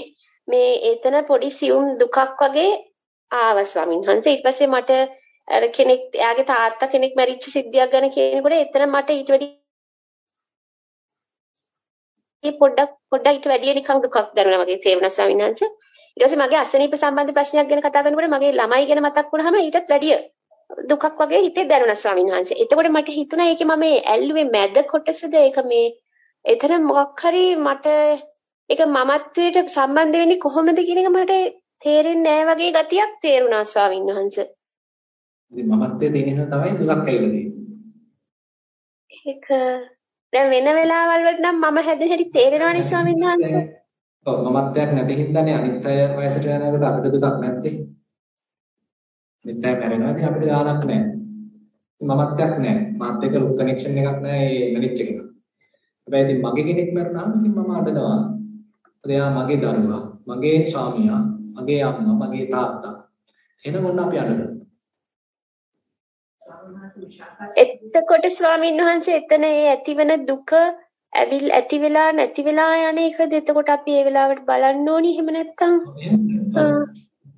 මේ එතන පොඩි සියුම් දුකක් වගේ ආවා ස්වාමීන් වහන්සේ. ඊට පස්සේ මට අර කෙනෙක් එයාගේ තාත්තා කෙනෙක් මැරිච්ච සිද්ධියක් ගැන කියනකොට එතන මට ඊට වැඩි පොඩ්ඩක් පොඩ්ඩක් ඊට වැඩිය නිකන් දුකක් දැනුණා වගේ තේරුණා ස්වාමීන් වහන්සේ. ඊට පස්සේ මගේ අසනීප සම්බන්ධ ප්‍රශ්නයක් ගැන කතා කරනකොට මගේ ළමයි ගැන මතක් වුණාම ඊටත් වැඩිය දුකක් වගේ හිතේ දැනුණා ස්වාමීන් වහන්සේ. එතකොට මට හිතුණා ඒකේ මම ඇල්ලුවේ මැද කොටසද ඒක මේ එතන මොකක් හරි මට ඒක මමත්වයට සම්බන්ධ වෙන්නේ කොහොමද කියන එක මට තේරෙන්නේ නැහැ වගේ ගතියක් තේරුණා ස්වාමීන් වහන්සේ. ඉතින් මමත්වයේ තියෙන නිසා තමයි දුකක් ඇවිල්ලා තියෙන්නේ. ඒක දැන් වෙන වෙලාවල් වලට නම් මම හැදෙන හැටි තේරෙනවනේ ස්වාමීන් වහන්සේ. ඔව් මමත්වයක් නැති හින්දානේ අනිත් අය වයසට යනකොට අපිට දුකක් නැත්තේ. අය මැරෙනවා ඉතින් අපිට ගාණක් නැහැ. මමත්වයක් නැහැ. මාත් එක්ක ලුක් කනෙක්ෂන් එකක් නැහැ ඒ මැනිච් එකක. හැබැයි ඉතින් මගේ කෙනෙක් මැරුණාම ඉතින් මම අඬනවා. එයා මගේ දරුවා, මගේ ස්වාමියා, මගේ අම්මා, මගේ තාත්තා. එහෙනම් මොන අපි අඬනවා. එතකොට ස්වාමීන් වහන්සේ එතන ඒ ඇතිවන දුක ඇවිල් ඇති වෙලා නැති වෙලා යන එකද එතකොට අපි ඒ වෙලාවට බලන්න ඕනි එහෙම නැත්තම්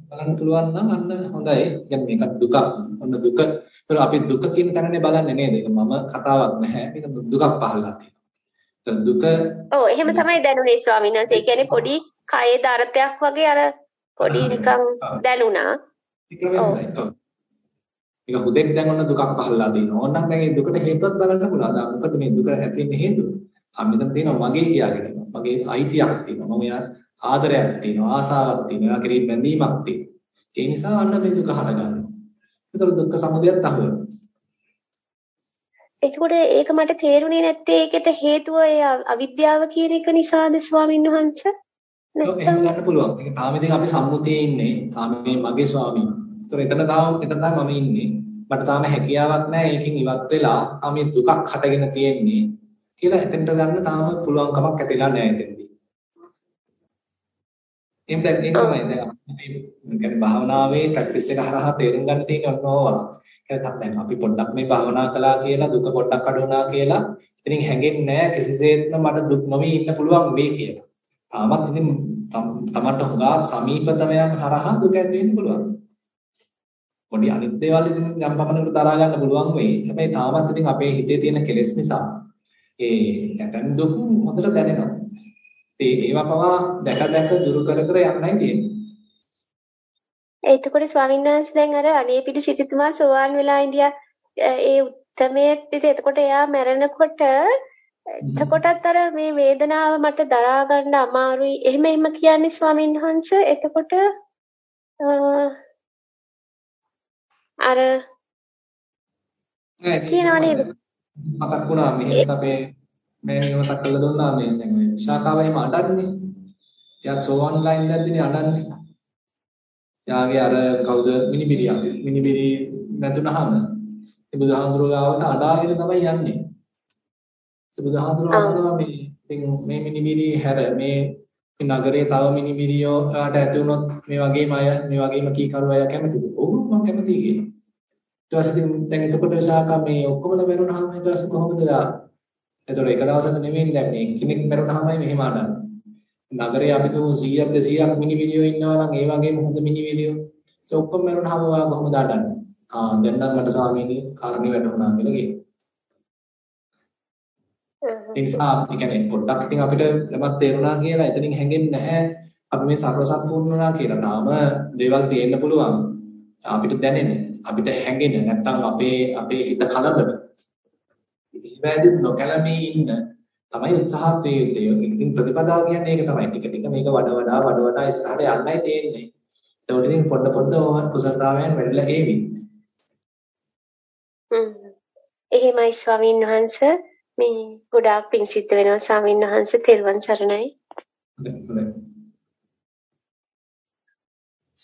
බලන්න පුළුවන් නම් අන්න හොඳයි. يعني මේක දුක. ඔන්න දුක. ඒතර අපි දුක කියන තැනනේ බලන්නේ නේද? ඒක මම කතාවක් නැහැ. මේක දුකක් පහළලා තියෙනවා. දුක ඔව් එහෙම තමයි දැනුනේ ස්වාමීන් වහන්සේ. ඒ කියන්නේ පොඩි කයේ දරතයක් වගේ අර පොඩි නිකන් දැනුණා. ඔව්. ඒක හුදෙක් දැන් ඔන්න දුකක් පහළලා තියෙනවා. ඕනනම් දැන් මේ දුකට හේතුවක් බලන්න පුළුවන්. අද මොකද මේ දුක ඇති වෙන්නේ හේතුව? ආ මෙතන තියෙනවා මගේ කියාගෙන. මගේ අයිතියක් තියෙනවා. මම යා ආදරයක් තියෙනවා, ආසාවක් තියෙනවා, යා කෙරෙහි බැඳීමක් තියෙනවා. ඒ නිසා අන්න මේ දුක හටගන්නවා. ඒතර දුක්ඛ සමුදයත් අහුවෙනවා. එතකොට ඒක මට තේරුනේ නැත්තේ ඒකට හේතුව ඒ අවිද්‍යාව කියන එක නිසාද ස්වාමීන් වහන්සේ? නැත්නම් එහෙම ගන්න පුළුවන්. ඒක තාම ඉතින් අපි සම්මුතියේ ඉන්නේ. තාම මේ මගේ ස්වාමීන් ඒතර එතන තාම එතන තමයි මම ඉන්නේ. මට තාම හැකියාවක් නැහැ ඒකෙන් ඉවත් වෙලා තාම මේ දුකක් හටගෙන තියෙන්නේ කියලා එතනට ගන්න තාම පුළුවන් කමක් ඇතිලා නැහැ. එහෙනම් දැන් ඒක තමයි දැන් අපි කියන්නේ භාවනාවේ ප්‍රැක්ටිස් එක හරහා තේරුම් ගන්න තියෙන ඔන්නෝවා. කියන්නේ දැන් අපි පොඩ්ඩක් මේ භාවනා කළා කියලා දුක පොඩ්ඩක් අඩු වුණා කියලා ඉතින් හැඟෙන්නේ නැහැ කිසිසේත්ම මට දුක් නොවි ඉන්න පුළුවන් වෙයි කියලා. තාමත් ඉතින් තමන්ට හුඟා සමීපතමයන් හරහා දුක ඇති වෙන්න පුළුවන්. පොඩි අනිත් දේවල් ඉතින් යම් පමණකට දරා ගන්න පුළුවන් වෙයි. හැබැයි තාමත් ඉතින් අපේ හිතේ තියෙන කෙලෙස් නිසා ඒ ඇතන් දුක් හොඳට දැනෙනවා. ඒ ඒවා පවා දැක දැක දුරු කර කර යන්නයි තියෙන්නේ. එතකොට ස්වාමීන් වහන්සේ දැන් අර අනේ පිටි සිටුතුමා සෝවාන් වෙලා ඉඳියා. ඒ උත්තමයේ ඉතින් එතකොට එයා මැරෙනකොට එතකොටත් අර මේ වේදනාව මට දරා ගන්න අමාරුයි. එහෙම එහෙම කියන්නේ ස්වාමීන් වහන්සේ? එතකොට අර කියනවා නේද? මතක් වුණා. මෙහෙත් අපේ මේ මතක් කරලා දුන්නා මේ දැන් මේ විශාකාව එහෙම අඬන්නේ. එයා සෝවන් ලයින් දැද්දිනේ අඬන්නේ. එයාගේ අර කවුද? මිනිබිරියා මිනිබිරි නැතුණාම ඒ බුදුහාමුදුරුවෝ ගාවට අඬාගෙන තමයි යන්නේ. ඒ බුදුහාමුදුරුවෝ අහනවා මේ ඉතින් මේ මිනිබිරි හැර මේ නගරේ තව මිනිබිරියෝ ආට ඇති වුණොත් මේ වගේම අය මේ වගේම කීකරු අය කැමතිද? ඔව් මම කැමතියි කියනවා. ඊට පස්සේ දැන් එතකොට විසාකා මේ ඔක්කොමල මරුණාම ඊට පස්සේ කොහොමද එතකොට එක දවසක නෙමෙයි දැන් මේ කෙනෙක් මරුණාමයි මෙහෙම අඩන්නේ නගරේ අපි තුමු 100ක් 200ක් මිනිවිලියෝ ඉන්නවා නම් ඒ වගේම හොඳ මිනිවිලියෝ ඒ ඔක්කොම මරුණාම ඔයා කොහොමද අඩන්නේ? ආ දැන් නම් මට ස්වාමීනි කාරණේ වැටුණා කියලා කියනවා. ඒ නිසා ඒ කියන්නේ පොඩ්ඩක් ඉතින් අපිට ළමක් තේරුණා කියලා එතනින් හැංගෙන්නේ නැහැ. අපි මේ සර්ව සම්පූර්ණ වුණා කියලා. තාම දේවල් තියෙන්න පුළුවන්. අපිට දැනෙන, අපිට හැඟෙන නැත්තම් අපේ අපේ හිත කලබල. ඉතින් නොකලමී ඉන්න තමයි උත්සාහත් වේත්තේ. ඉතින් ප්‍රතිපදාව කියන්නේ ඒක තමයි. ටික ටික මේක වඩ වඩා වඩ වඩා ඉස්සරහට යන්නයි තියෙන්නේ. ඒකට ඉතින් පොඩ පොඩ ඕවා කුසලතාවයන් වැඩිලා හේවි. හ්ම්. එහෙමයි ස්වාමීන් වහන්සේ මේ ගොඩාක් පිං සිද්ධ වෙනවා ස්වාමීන් වහන්සේ තෙරුවන් සරණයි.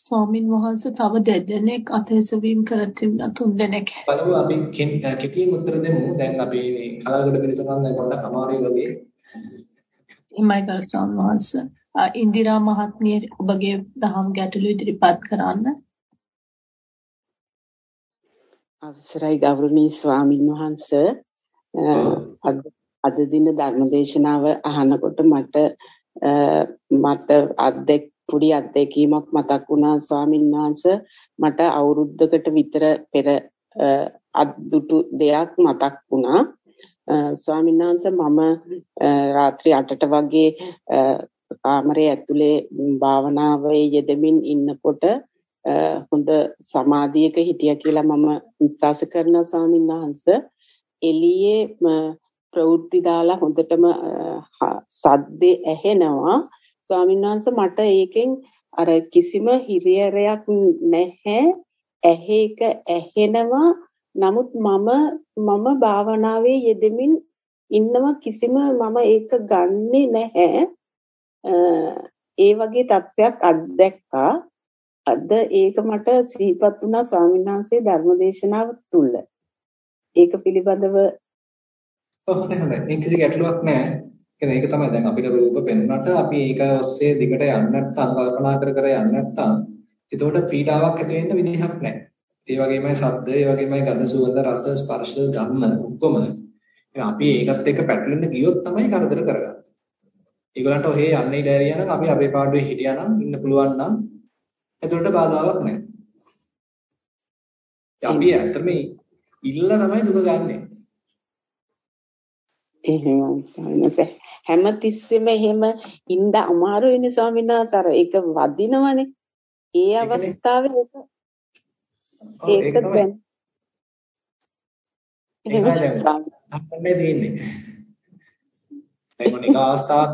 ස්වාමින් වහන්සේ තව දෙදෙනෙක් අතහැසවීම කරටින් තුන් දෙනෙක්. බලමු අපි කෙටියෙන් උත්තර දෙමු. දැන් අපි මේ කලකට පිළිසකම් පොඩ්ඩක් අමාරුයි වගේ. එමයි කර ස්වාමීන් වහන්සේ. ඉන්දිරා මහත්මිය ඔබගේ දහම් ගැටළු ඉදිරිපත් කරන්න. අවසරයි ගෞරවනීය ස්වාමින් වහන්සේ අද දින ධර්මදේශනාව අහනකොට මට මට අත්දැක් පොඩි අත්දැකීමක් මතක් වුණා ස්වාමීන් වහන්සේ. මට අවුරුද්දකට විතර පෙර අද්දුටු දෙයක් මතක් වුණා. ස්වාමීන් වහන්සේ මම රාත්‍රී 8ට වගේ කාමරයේ ඇතුලේ භාවනාවේ යෙදමින් ඉන්නකොට හොඳ සමාධියක හිටියා කියලා මම විශ්වාස කරනවා ස්වාමීන් වහන්සේ. එළියේ ප්‍රවෘත්ති දාලා හොඳටම සද්දේ ඇහෙනවා. ස්වාමීන් වහන්සේ මට ඒකෙන් අර කිසිම හිරියරයක් නැහැ. ඇහෙක ඇහෙනවා. නමුත් මම මම භාවනාවේ යෙදෙමින් ඉන්නවා කිසිම මම ඒක ගන්නෙ නැහැ. ඒ වගේ තත්ත්වයක් අත්දැක්කා. අද ඒක මට සිහිපත් වුණා ස්වාමීන් වහන්සේ ධර්මදේශනාව තුල ඒක පිළිබඳව හොඳයි හොඳයි. මේක කිසි ගැටලුවක් නැහැ කියන්නේ ඒක තමයි දැන් අපිට රූප පෙන්වන්නට අපි ඒක ඔස්සේ දිගට යන්නේ නැත්නම් කල්පනා කර කර යන්නේ නැත්නම් එතකොට පීඩාවක් ඇති වෙන්න විදිහක් නැහැ. ඒ වගේමයි ශබ්ද, ඒ වගේමයි ගඳ සුවඳ රස ස්පර්ශ ධම්ම ඔක්කොම අපි ඒකත් එක්ක පැටලෙන්න ගියොත් තමයි කරදර කරගන්නේ. ඒගොල්ලන්ට ඔහේ යන්නේ ඉඩරියා නම් අපි අපේ පාඩුවේ හිටියා නම් ඉන්න පුළුවන් නම් එතකොට බාධාවක් නැහැ. අපි ඇත්තම ඉල්ල තමයි දුක ගන්නෙ. එහෙමයි හැම තිස්සෙම එහෙම ඉඳ අමාරු වෙන ස්වාමීන් වහන්සේ අර ඒක වදිනවනේ. ඒ අවස්ථාවේ ඒක ඒක දැන් තමයි තියෙන්නේ. දැන් මොනික අවස්ථාවක්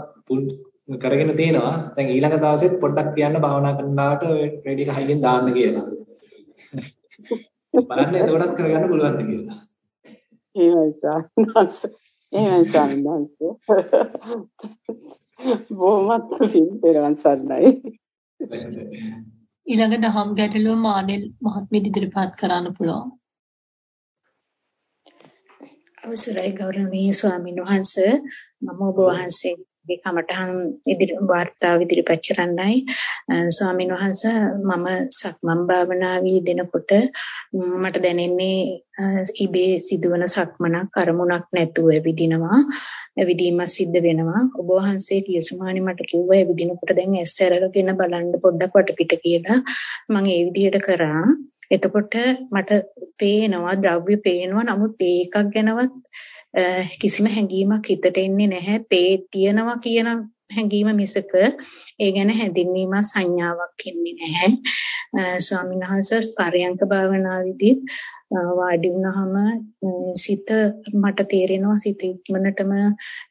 කරගෙන තියෙනවා. දැන් ඊළඟ දවසෙත් පොඩ්ඩක් කියන්න භාවනා කරනවට රෙඩි එක හයියෙන් දාන්න කියලා. බලන්න එතකොටත් කරගන්න පුළුවන්ද කියලා. එහෙමයි සාන්නස්. එහෙමයි සාන්නස්. බොහොමත් පින් පෙරවන් සන්නයි. ඊළඟ දහම් ගැටලුව මානෙල් මහත්මිය ඉදිරිපත් කරන්න පුළුවන්. අවසරයි ගෞරවනීය ස්වාමීන් වහන්සේ මම ඔබ වහන්සේ මේ කමඨහන් ඉදිරි වාර්තාව ඉදිරිපත් කරන්නයි. ස්වාමීන් වහන්සේ මම සක්මන් භාවනාවේ දෙනකොට මට දැනෙන්නේ ඉබේ සිදුවන සක්මනක් අරමුණක් නැතුව ඇවිදිනවා. ඇවිදීම සිද්ධ වෙනවා. ඔබ වහන්සේ කියසුමානි මට කිව්වා ඇවිදිනකොට දැන් ඇස් ඇරගෙන බලන්න පොඩ්ඩක් වටපිට කියලා. මම ඒ විදිහට කරා. එතකොට මට පේනවා ද්‍රව්‍ය පේනවා. නමුත් ඒකක් ගැනවත් කිසිම හැඟීමක් හිතට එන්නේ නැහැ. පේ තියනවා කියන හැඟීම මිසක ඒ ගැන හැඳින්වීම සංඥාවක් එන්නේ නැහැ. ස්වාමීන් වහන්සේ පරයන්ක භාවනාවේදී වාඩි වුණාම සිත මට තේරෙනවා සිත ඉක්මනටම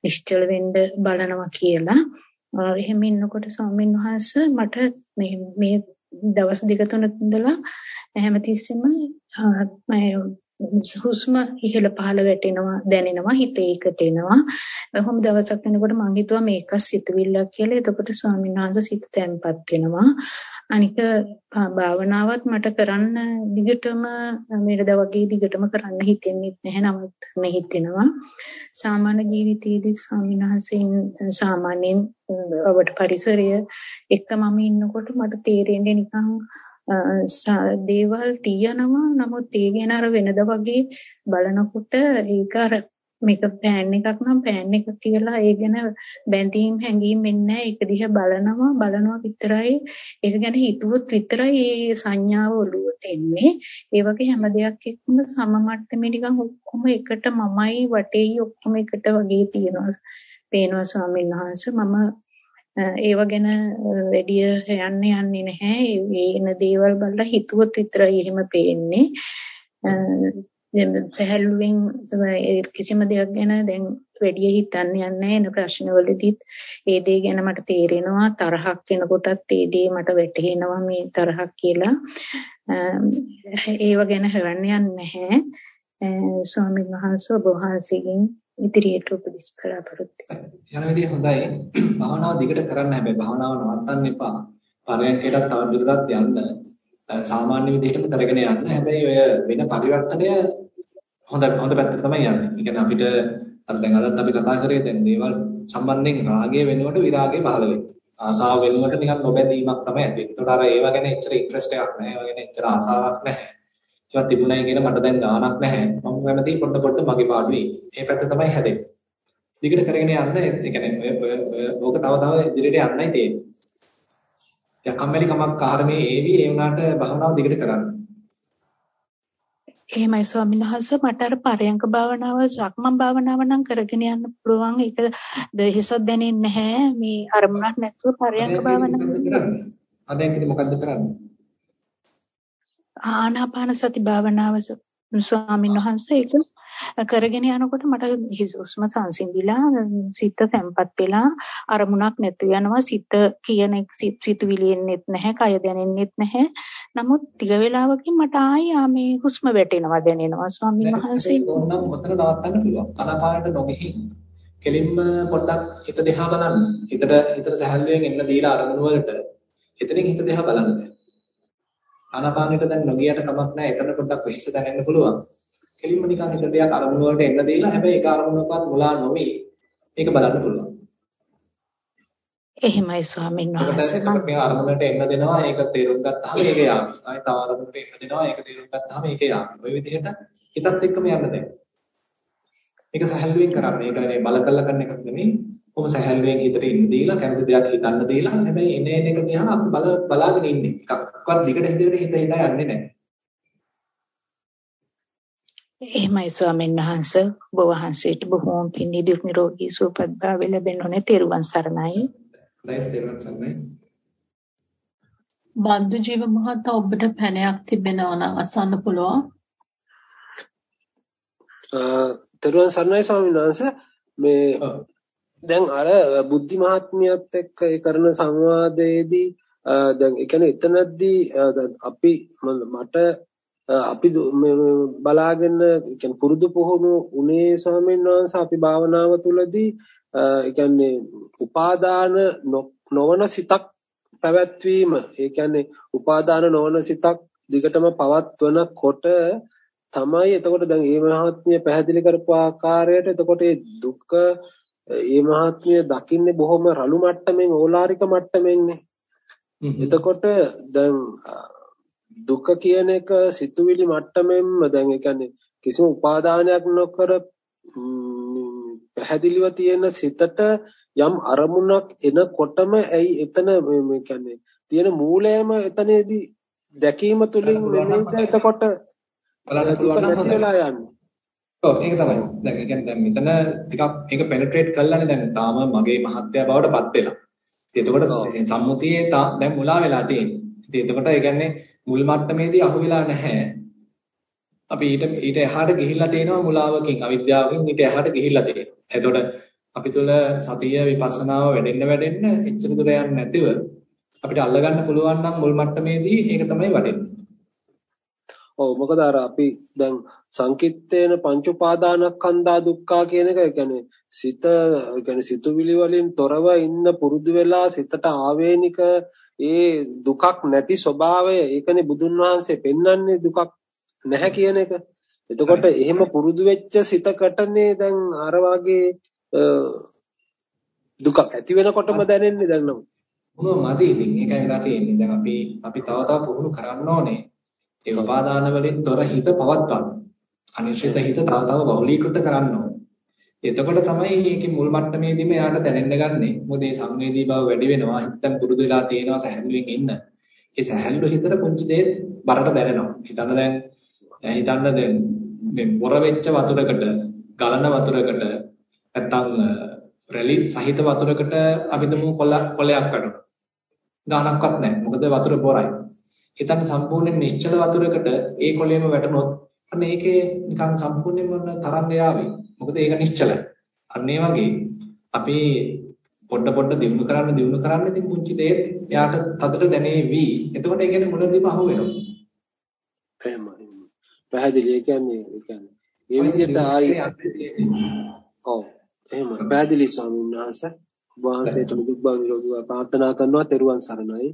නිශ්චල වෙන්න බලනවා කියලා. එහෙම ඉන්නකොට ස්වාමීන් වහන්සේ මට මේ මේ දවස් දෙක තුනක ඉඳලා හැමතිස්සෙම හුස්ම ඉහළ පහළ වැටෙනවා දැනෙනවා හිත ඒකට එනවා. කොහොම දවසක් යනකොට මං හිතුවා මේක සිතුවිල්ලක් කියලා. එතකොට ස්වාමීන් වහන්සේ සිත තැම්පත් වෙනවා. අනික භාවනාවත් මට කරන්න දිගටම මේකද වගේ දිගටම කරන්න හිතෙන්නේ නැහැ නමුත් මේ හිතෙනවා. සාමාන්‍ය ජීවිතයේදී ස්වාමීන් වහන්සේ සාමාන්‍යයෙන් අපට පරිසරය එක්ක මම ඉන්නකොට මට තේරෙන්නේ නිකන් දේවල් තියෙනවා. නමුත් ඒ ගැන අර වෙනද වගේ බලනකොට ඒක අර මේක පෑන් එකක් නම් පෑන් එක කියලා ඒ ගැන බැඳීම් හැඟීම් එන්නේ ඒක දිහා බලනවා. බලනවා විතරයි. ඒක ගැන හිතුවොත් විතරයි ඒ සංඥාව ඔළුවට එන්නේ. ඒ වගේ හැම දෙයක් එක්කම සම මට්ටමේ නිකන් ඔක්කොම එකට මමයි වටේයි ඔක්කොම එකට වගේ තියෙනවා. පේනවා ස්වාමීන් වහන්සේ. මම ඒව ගැන වැඩි යන්න යන්නේ නැහැ. ඒ එන දේවල් බලලා හිතුවොත් විතරයි එහෙම පේන්නේ. සැහැල්ලුවෙන් කිසිම දෙයක් ගැන දැන් වැඩි හිතන්න යන්නේ එන ප්‍රශ්නවලදීත්. ඒ දේ ගැන මට තේරෙනවා. තරහක් වෙනකොටත් ඒ දේ මට වැටහෙනවා මේ තරහක් කියලා. ඒව ගැන හොයන්න යන්නේ නැහැ. ස්වාමීන් වහන්සේ ඔබ වහන්සේගෙන් ඉදිරියට උපදෙස් බලාපොරොත්තු යන විදිය හොඳයි භාවනාව දිගට කරන්න හැබැයි භාවනාව නවත්තන්න එපා පරයන්කේට තව දුරටත් යන්න සාමාන්‍ය විදිහටම කරගෙන යන්න හැබැයි ඔය වෙන පරිවර්තනය හොඳ හොඳ පැත්තට තමයි යන්නේ. ඒ කියන්නේ අපිට අර දැන් අදත් අපි කතා කරේ දැන් දේවල් සම්බන්ධයෙන් රාගය වෙනුවට විරාගය පහළ වෙනවා. ආසාව වෙනුවට නිකන් නොබැඳීමක් තමයි ඇති. ඒකට අර ඒව ගැන එච්චර ඉන්ට්‍රස්ට් එකක් නැහැ. ඒව ගැන එච්චර ආසාවක් නැහැ. ඒවා තිබුණයි කියන මට දැන් ගාණක් නැහැ. මම කැමති පොඩ පොඩ මගේ පාඩුවේ. මේ පැත්ත තමයි හැදෙන්නේ. දිගට කරගෙන යන්න ඒ කියන්නේ ඔය ඕක තව තව ඉදිරියට යන්නයි තියෙන්නේ. යා කම්මැලි කමක් කාරණේ ඒවි ඒ වුණාට භවනාව දිගට කරන්න. එහෙමයි ස්වාමීන් වහන්සේ මට අර පරයන්ක භාවනාව සක්මන් භාවනාව නම් කරගෙන යන්න පුළුවන් ඒක දෙහිසක් දැනෙන්නේ නැහැ මේ අරමුණක් නැතුව පරයන්ක භාවනාව අදැන් මොකද්ද කරන්නේ ආනාපාන සති භාවනාව ස්වාමීන් වහන්සේ ඒක කරගෙන යනකොට මට හුස්ම සංසිඳිලා සිත තැම්පත් වෙලා අරමුණක් නැතු වෙනවා සිත කියන සිතුවිලි එන්නෙත් නැහැ කය දැනෙන්නෙත් නැහැ. නමුත් ටික වෙලාවකින් මට ආයි මේ හුස්ම වැටෙනවා දැනෙනවා. ස්වාමීන් වහන්සේ ඕනනම් ඔතන නවත්තන්න පුළුවන්. ආනාපානට නොගෙහින්. කෙලින්ම පොඩ්ඩක් හිත දිහා බලන්න. හිතට හිතට සැහැල්ලුවෙන් එන්න දීලා අරමුණු වලට. එතනින් හිත දිහා බලන්න ආනාපානෙට දැන් නොගියට කමක් නැහැ එතන පොඩ්ඩක් වෙහෙස දැනෙන්න පුළුවන් කෙලින්ම නිකන් හිතට යක් අරමුණු වලට එන්න දීලා හැබැයි ඒක අරමුණකවත් මුලා නොවි ඒක බලන්න පුළුවන්. එහෙමයි ස්වාමීන් වහන්සේ මේ අරමුණට එන්න දෙනවා ඒක තේරුම් ගත්තාම ඒක යාවි. ආයි තව අරමුණට එන්න දෙනවා ඒක තේරුම් ගත්තාම ඒක යාවි. ওই විදිහට හිතත් එක්කම යන්න දෙන්න. මේක සහැල්ලුවෙන් කරන්න. ඒක නේ බල කළා කරන එකක් නෙමෙයි. කොහොම සහැල්ලුවෙන් හිතට ඉන්න දීලා කැමති දෙයක් හිතන්න දීලා හැබැයි එන එන එක දිහා අපි බල බලාගෙන ඉන්නේ. එකක්වත් දිගට හිතේට හිත හිතා යන්නේ නැහැ. එහෙමයි ස්වාමීන් වහන්ස ඔබ වහන්සේට බොහෝම පින් නිදුක් නිරෝගී සුවපත් භාවය ලැබෙන්න තෙරුවන් සරණයි. බන්දු ජීව මහතා ඔබට පැනයක් තිබෙනවා නම් අසන්න පුළුවන්. තෙරුවන් සරණයි ස්වාමීන් වහන්සේ මේ දැන් අර බුද්ධි මහත්මියත් එක්ක ඒ කරන සංවාදයේදී දැන් ඒ කියන්නේ එතනදී අපි මට අපි බලාගෙන කියන්නේ පුරුදු පුහුණු උනේ ස්වාමීන් වහන්සේ අපි භාවනාව තුළදී ඒ කියන්නේ උපාදාන නොවන සිතක් පැවැත්වීම ඒ කියන්නේ උපාදාන නොවන සිතක් දිගටම පවත්වනකොට තමයි එතකොට දැන් මේ මහත්මිය පැහැදිලි කරපු ආකාරයට එතකොට මේ දුක මේ මහත්මිය දකින්නේ බොහොම රළු මට්ටමින් ඕලාරික මට්ටමින්නේ. එතකොට දැන් දුක කියන එක සිතුවිලි මට්ටමෙන්ම දැන් ඒ කියන්නේ කිසිම උපාදානයක් නොකර පැහැදිලිව තියෙන සිතට යම් අරමුණක් එනකොටම ඇයි එතන මේ කියන්නේ තියෙන මූලයම එතනදී දැකීම තුලින් මෙන්නද එතකොට බලන්න පුළුවන් නම් හොඳයි. ඔව් ඒක තමයි. දැන් ඒ කියන්නේ දැන් මෙතන ටිකක් ඒක පෙනිට්‍රේට් කළානේ දැන් තාම මගේ මහත්ය බවට පත් වෙලා. ඉතින් එතකොට සම්මුතියේ දැන් මුලා වෙලා තියෙන්නේ. ඉතින් එතකොට ඒ කියන්නේ මුල් මට්ටමේදී අහු වෙලා නැහැ. අපි ඊට ඊට එහාට ගිහිල්ලා තියෙනවා මුලාවකින් අවිද්‍යාවකින් ඊට එහාට ගිහිල්ලා තියෙනවා. එතකොට අපි තුල සතිය විපස්සනාව වැඩෙන්න වැඩෙන්න එච්චර දුර යන්නේ නැතිව අපිට අල්ලගන්න පුළුවන් නම් මුල් මට්ටමේදී ඒක තමයි වටින්නේ. ඔව් මොකද අර අපි දැන් සංකිට්ඨේන පංච උපාදානස්කන්ධා දුක්ඛා කියන එක කියන්නේ සිත කියන්නේ සිතුවිලි වලින් තොරව ඉන්න පුරුදු වෙලා සිතට ආවේනික ඒ දුකක් නැති ස්වභාවය ඒකනේ බුදුන් වහන්සේ පෙන්වන්නේ දුකක් නැහැ කියන එක. එතකොට එහෙම පුරුදු වෙච්ච සිතකටනේ දැන් අර වාගේ දුකක් ඇති වෙනකොටම දැනෙන්නේ දැන් නම්. පුහුණුව මදි ඉතින් ඒකයි වෙලා තියෙන්නේ. දැන් අපි අපි තව තව පුහුණු කරන්න ඕනේ. ඒ උපාදාන වලින් තොර හිත පවත්වන්න. අනිශ්චිත හිත තව තව බහුලීකృత කරන්න ඕනේ. එතකොට තමයි මේකේ මුල් මට්ටමේදීම එයාට දැනෙන්න ගන්නෙ. මොකද මේ සංවේදී බව වැඩි වෙනවා. හිතෙන් පුරුදු වෙලා තියෙනවා සැහැල්ලුවෙන් ඉන්න. ඒ සැහැල්ලු හිතට පුංචි දේ බරට දැනෙනවා. හිතන්න දැන් හිතන්න දැන් මේ බොර වෙච්ච වතුරකට ගලන වතුරකට නැත්තම් රැලි සහිත වතුරකට අපි දුමු කොලයක් කඩනවා. ගානක්වත් නැහැ. මොකද වතුර බොරයි. හිතන්න සම්පූර්ණයෙන් නිශ්චල වතුරකට ඒ කොලේම වැටුනොත් අන්න ඒකේ නිකන් සම්පූර්ණයෙන්ම තරංග යාවේ. මොකද ඒක නිශ්චලයි. අන්න ඒ වගේ අපි පොඩ පොඩ දිනු කරන්න දිනු කරන්න ඉතින් පුංචි දෙයක් එයාට තදට දැනේවි. එතකොට ඒ කියන්නේ මුලදීම අහු වෙනවා. එහෙමයි. පැහැදිලි. ඒ කියන්නේ ඒ කියන්නේ මේ විදිහට ආයි ඔව් එහෙම පැහැදිලි ස්වාමීන් වහන්සේ ඔබ වහන්සේට දුක් බව නිරෝධව ප්‍රාර්ථනා කරනවා තෙරුවන් සරණයි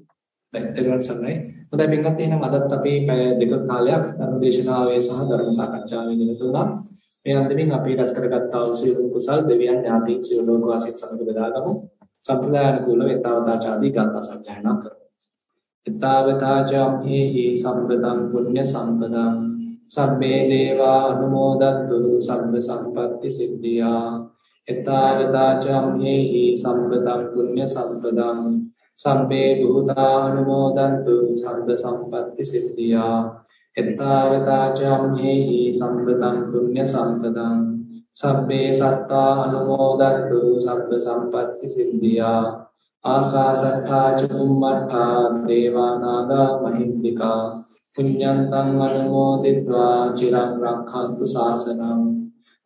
තෙරුවන් සරණයි. හොඳයි පින්වත් එහෙනම් අදත් අපි පැය දෙක කාලයක් ධර්ම දේශනාවේ සහ ධර්ම සාකච්ඡාවේ නිරතුණා මේ අන්දමින් අපි රැස් කරගත්තා වූ සියලු කුසල් දෙවියන් ඥාතීන් සියලු ලෝක වාසීන් සමග බෙදාගමු. සම්ප්‍රදායනුකූල වේතාවතාචාදී ගාථා සජ්ජායනා කරමු. ඊතාවතාචම්හි සම්පතං පුඤ්ඤ සම්පතං සබ්බේ දේවා අනුමෝදන්තු සබ්බ සම්පatti සිද්ධියා. එතාවතාචම්හි සම්පතං පුඤ්ඤ සම්පතං සබ්බේ භූතානුමෝදන්තු සම්බ සම්පත්ති සිද්ධියා. එත්තාවතාචම්හි සම්බතං පුඤ්ඤ සම්පදං. සබ්බේ සත්තා අනුමෝදන්තු සබ්බ සම්පත්ති සිද්ධියා. ආකාසත්තා චුම්මත්තා දේවානාගා මහින්దికා. පුඤ්ඤන්තං අනුමෝදිत्वा චිරං රක්ඛන්තු ශාසනං.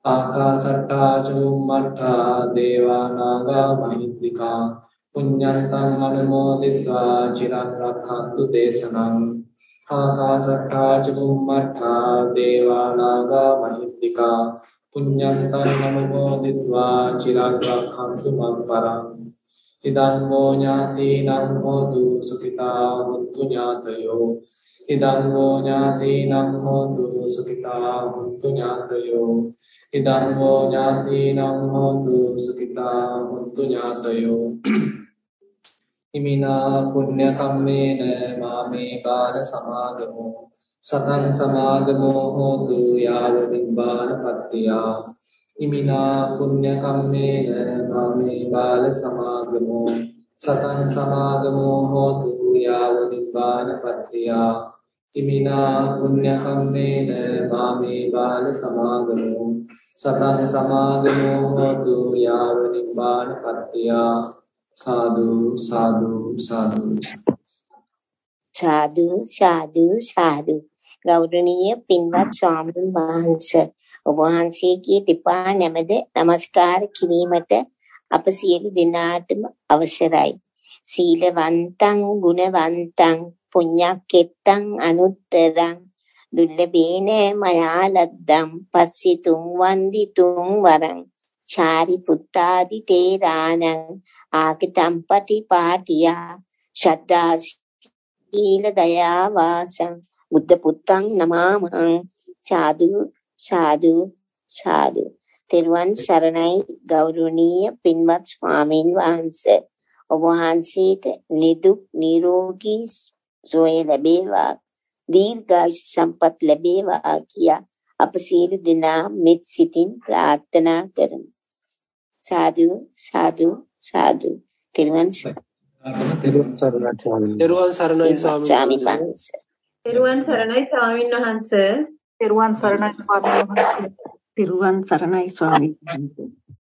ආකාසට්ටා චුම්මට්ටා දේවානාගා මහිද්దికා පුඤ්ඤන්තං අනුමෝදිत्वा චිරන් රක්ඛන්තු දේශනං ආකාසත්තා චුම්මත්තා දේවානාග මහිත්‍තිකා පුඤ්ඤන්තං අනුමෝදිत्वा චිරන් රක්ඛන්තු මං පරං ඉදං වූ ඥාතිනම් හෝතු සුඛිතා හොන්තු ඥාතයෝ ඉදං වූ ඥාතිනම් හෝතු සුඛිතා හොන්තු ඥාතයෝ ඉදං වූ ඥාතිනම් හෝතු සුඛිතා හොන්තු ඥාතයෝ ඉමිනා පුඤ්ඤ කම්මේන මාමේ කාල සමාගමෝ සතං සමාගමෝ හෝතු යාව නිබ්බාන පත්තියා ඉමිනා පුඤ්ඤ කම්මේන මාමේ බාල සමාගමෝ සතං සමාගමෝ හෝතු යාව නිබ්බාන පත්තියා ඉමිනා පුඤ්ඤ කම්මේන මාමේ බාල සමාගමෝ සතං සමාගමෝ හෝතු යාව නිබ්බාන පත්තියා සාදු සාදු සාදු. සාදු සාදු සාදු. ගෞරවනීය පින්වත් ස්වාමීන් වහන්සේ ඔබ වහන්සේගේ දෙපා නැමද নমස්කාර කිරීමට අප සියලු දෙනාටම අවසරයි. සීලවන්තං ගුණවන්තං පුඤ්ඤක්කෙත්තං අනුත්තරං. දුල්ලභේන මයා ලද්දම් පස්සිතුං වන්දිතුං වරං. චාරි පුත්තාදි තේරාණං. ආකිතම් පටිපාටියා ශ්‍රද්ධා සීල දයා වාසං බුද්ධ පුත්තං නමාමං. සාදු සාදු සාදු. තෙරුවන් සරණයි ගෞරවනීය පින්වත් ස්වාමින් වහන්සේ. ඔබ වහන්සේට නිදුක් නිරෝගී සුවය ලැබේවා. දීර්ඝායුෂ සම්පත් ලැබේවා කියා අප සියලු දෙනා මෙත් සිතින් ප්‍රාර්ථනා කරමු. සාදු සාදු. සාදු. තෙරුවන් සරණයි. තෙරුවන් සරණයි ස්වාමීන් වහන්සේ. තෙරුවන් සරණයි ස්වාමීන් වහන්සේ. තෙරුවන් සරණයි ස්වාමීන් වහන්සේ. තෙරුවන් සරණයි ස්වාමීන් වහන්සේ